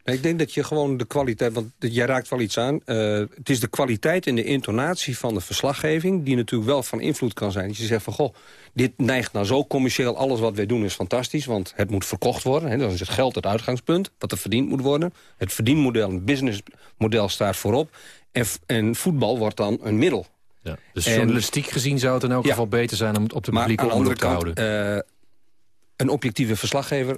Ik denk dat je gewoon de kwaliteit... want jij raakt wel iets aan. eh, het is de kwaliteit en de intonatie van de verslaggeving... die natuurlijk wel van invloed kan zijn. Dat je zegt van, goh, dit neigt nou zo commerciëel. Alles wat wij doen is fantastisch, want het moet verkocht worden. Hè, dan is het geld het uitgangspunt, wat er verdiend moet worden. Het verdienmodel, het businessmodel staat voorop. En, en voetbal wordt dan een middel. Ja. Dus En- journalistiek gezien zou het in elk Ja. geval beter zijn... om het op de publieke omroep te houden. eh, een objectieve verslaggever...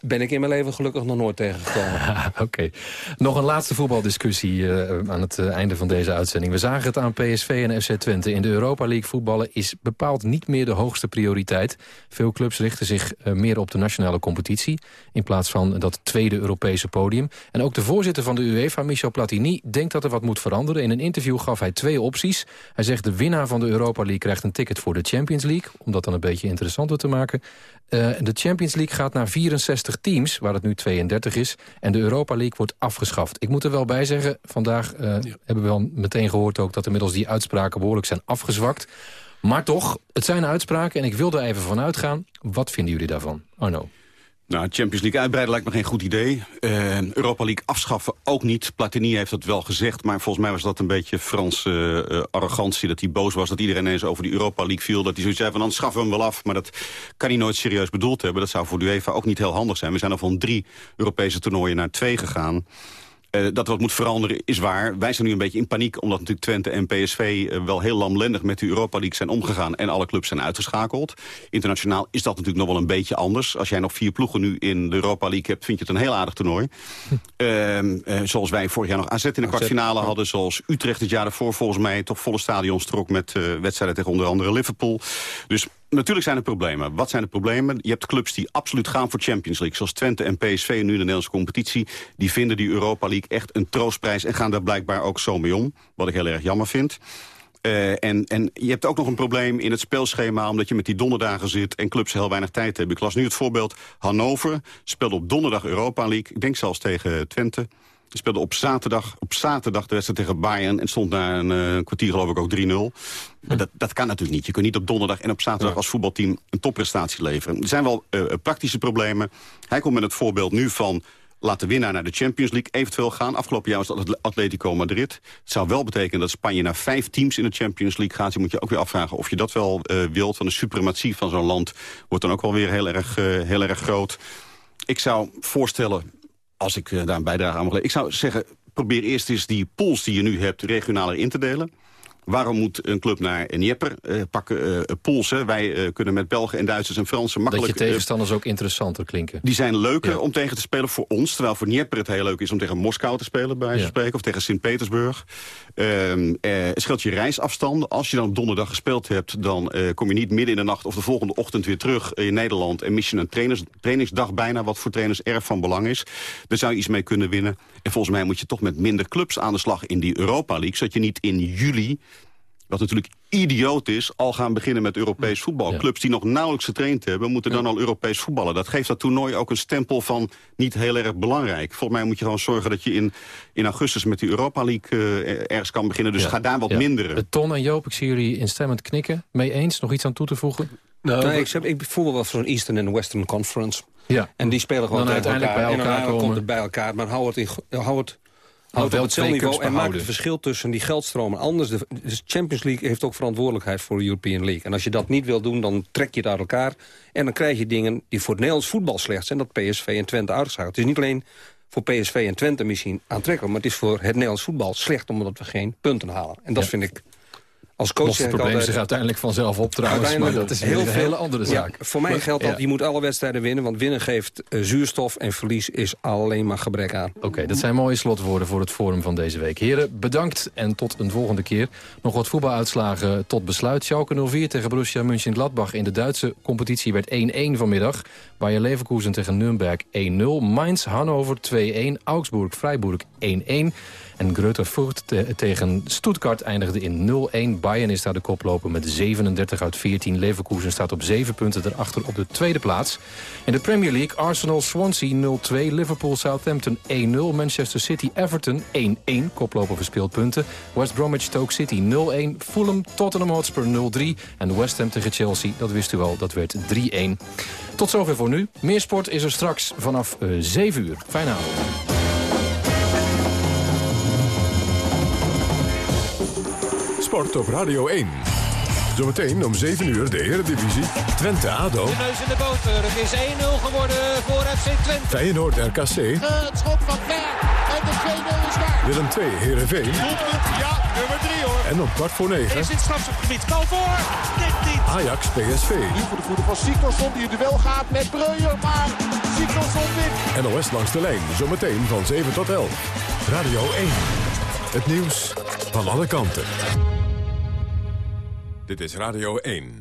ben ik in mijn leven gelukkig nog nooit tegengekomen. [laughs] Oké. Nog een laatste voetbaldiscussie eh, aan het eh, einde van deze uitzending. We zagen het aan PSV en FC Twente. In de Europa League voetballen is bepaald niet meer de hoogste prioriteit. Veel clubs richten zich eh, meer op de nationale competitie... in plaats van dat tweede Europese podium. En ook de voorzitter van de UEFA, Michel Platini... denkt dat er wat moet veranderen. In een interview gaf hij twee opties. Hij zegt de winnaar van de Europa League krijgt een ticket voor de Champions League... om dat dan een beetje interessanter te maken. De Champions League gaat naar 64 teams, waar het nu 32 is. En de Europa League wordt afgeschaft. Ik moet er wel bij zeggen, vandaag eh, hebben we wel meteen gehoord ook... dat inmiddels die uitspraken behoorlijk zijn afgezwakt. Maar toch, het zijn uitspraken en ik wil er even van uitgaan. Wat vinden jullie daarvan? Arno. Nou, Champions League uitbreiden lijkt me geen goed idee. Eh, Europa League afschaffen ook niet. Platini heeft dat wel gezegd, maar volgens mij was dat een beetje Franse eh, arrogantie. Dat hij boos was dat iedereen eens over die Europa League viel. Dat hij zoiets zei van, dan schaffen we hem wel af. Maar dat kan hij nooit serieus bedoeld hebben. Dat zou voor de UEFA ook niet heel handig zijn. We zijn al van drie Europese toernooien naar twee gegaan. Eh, dat wat moet veranderen is waar. Wij zijn nu een beetje in paniek omdat natuurlijk Twente en PSV eh, wel heel lamlendig met de Europa League zijn omgegaan en alle clubs zijn uitgeschakeld. Internationaal is dat natuurlijk nog wel een beetje anders. Als jij nog vier ploegen nu in de Europa League hebt, vind je het een heel aardig toernooi. Ehm, eh, zoals wij vorig jaar nog AZ in de kwartfinale hadden, zoals Utrecht het jaar ervoor volgens mij toch volle stadions trok met wedstrijden tegen onder andere Liverpool. Dus Natuurlijk zijn er problemen. Wat zijn de problemen? Je hebt clubs die absoluut gaan voor Champions League. Zoals Twente en PSV nu in de Nederlandse competitie. Die vinden die Europa League echt een troostprijs... en gaan daar blijkbaar ook zo mee om. Wat ik heel erg jammer vind. Eh, en, en je hebt ook nog een probleem in het speelschema... omdat je met die donderdagen zit en clubs heel weinig tijd hebben. Ik las nu het voorbeeld Hannover speelde op donderdag Europa League. Ik denk zelfs tegen Twente. Speelde op zaterdag, op zaterdag de wedstrijd tegen Bayern... en stond na een eh, kwartier geloof ik ook 3-0. Maar dat, dat kan natuurlijk niet. Je kunt niet op donderdag en op zaterdag als voetbalteam... een topprestatie leveren. Er zijn wel eh, praktische problemen. Hij komt met het voorbeeld nu van... Laat de winnaar naar de Champions League eventueel gaan. Afgelopen jaar was dat Atletico Madrid. Het zou wel betekenen dat Spanje naar vijf teams in de Champions League gaat. Je moet je ook weer afvragen of je dat wel uh, wilt. Want de suprematie van zo'n land wordt dan ook wel weer heel erg, uh, heel erg groot. Ik zou voorstellen, als ik uh, daar een bijdrage aan mag leveren... ik zou zeggen, probeer eerst eens die pools die je nu hebt regionaler in te delen. Waarom moet een club naar Dnieper uh, pakken? Uh? Wij uh, kunnen met Belgen en Duitsers en Fransen makkelijk... Dat je tegenstanders ook interessanter klinken. Die zijn leuker ja. om tegen te spelen voor ons. Terwijl voor Dnieper het heel leuk is om tegen Moskou te spelen, bij ja. spreken. Of tegen Sint-Petersburg. Uh, het scheelt je reisafstanden. Als je dan op donderdag gespeeld hebt, dan kom je niet midden in de nacht... of de volgende ochtend weer terug in Nederland. En mis je een trainers, trainingsdag bijna, wat voor trainers erg van belang is. Daar zou je iets mee kunnen winnen. En volgens mij moet je toch met minder clubs aan de slag in die Europa League. Zodat je niet in juli wat natuurlijk idioot is, al gaan beginnen met Europees voetbal. Ja. Clubs die nog nauwelijks getraind hebben, moeten dan ja. al Europees voetballen. Dat geeft dat toernooi ook een stempel van niet heel erg belangrijk. Volgens mij moet je gewoon zorgen dat je in, in augustus met die Europa League uh, ergens kan beginnen. Dus ja. ga daar wat minderen. Ton en Joop, ik zie jullie instemmend knikken. Mee eens? Nog iets aan toe te voegen? Nou, nee, ik, heb, ik voel wel voor zo'n Eastern en Western Conference. Ja. En die spelen gewoon dan tegen uiteindelijk elkaar. bij elkaar en dan komen. komt het bij elkaar. Maar hou het, in, hou het Houd op hetzelfde niveau en maak het verschil tussen die geldstromen. Anders, de, Champions League heeft ook verantwoordelijkheid voor de European League. En als je dat niet wil doen, dan trek je het uit elkaar. En dan krijg je dingen die voor het Nederlands voetbal slecht zijn. Dat PSV en Twente uitgeschakeld. Het is niet alleen voor PSV en Twente misschien aantrekkelijk... maar het is voor het Nederlands voetbal slecht omdat we geen punten halen. En dat ja. vind ik... Als coach het probleem altijd, zich uiteindelijk vanzelf op trouwens, maar dat is heel een hele andere zaak. Ja, voor mij maar, geldt dat je moet alle wedstrijden winnen, want winnen geeft uh, zuurstof en verlies is alleen maar gebrek aan. Oké, okay, dat zijn mooie slotwoorden voor het forum van deze week. Heren, bedankt en tot een volgende keer. Nog wat voetbaluitslagen tot besluit. Schalke 04 tegen Borussia Mönchengladbach in de Duitse competitie werd 1-1 vanmiddag. Bayer Leverkusen tegen Nürnberg 1-0. Mainz, Hannover 2-1. Augsburg, Freiburg 1-1. En Greuther Fürth te tegen Stuttgart eindigde in 0-1. Bayern is daar de koploper met 37 uit 14. Leverkusen staat op 7 punten erachter op de tweede plaats. In de Premier League Arsenal-Swansea 0-2, Liverpool-Southampton 1-0... Manchester City-Everton 1-1, koploper verspeeld punten. West Bromwich-Stoke City 0-1, Fulham-Tottenham Hotspur 0-3... en West Ham tegen Chelsea, dat wist u al, dat werd 3-1. Tot zover voor nu. Meer sport is er straks vanaf uh, 7 uur. Fijne avond. Sport op Radio 1. Zometeen om 7 uur de Eredivisie. Twente-Ado. De neus in de boter. Het is 1-0 geworden voor FC Twente. Feyenoord-RKC. Het schop van Ver. En de 2-0 is waar. Willem 2 Heerenveen. Ja, nummer 3 hoor. En op kwart voor 9. Is in het strafschopgebied. Bal voor. Dit niet. Ajax PSV. Nu voor de voeten van Siktorsson die het duel gaat met Breuer. Maar Siktorsson wint. NOS langs de lijn. Zometeen van 7 tot 11. Radio 1. Het nieuws van alle kanten. Dit is Radio 1.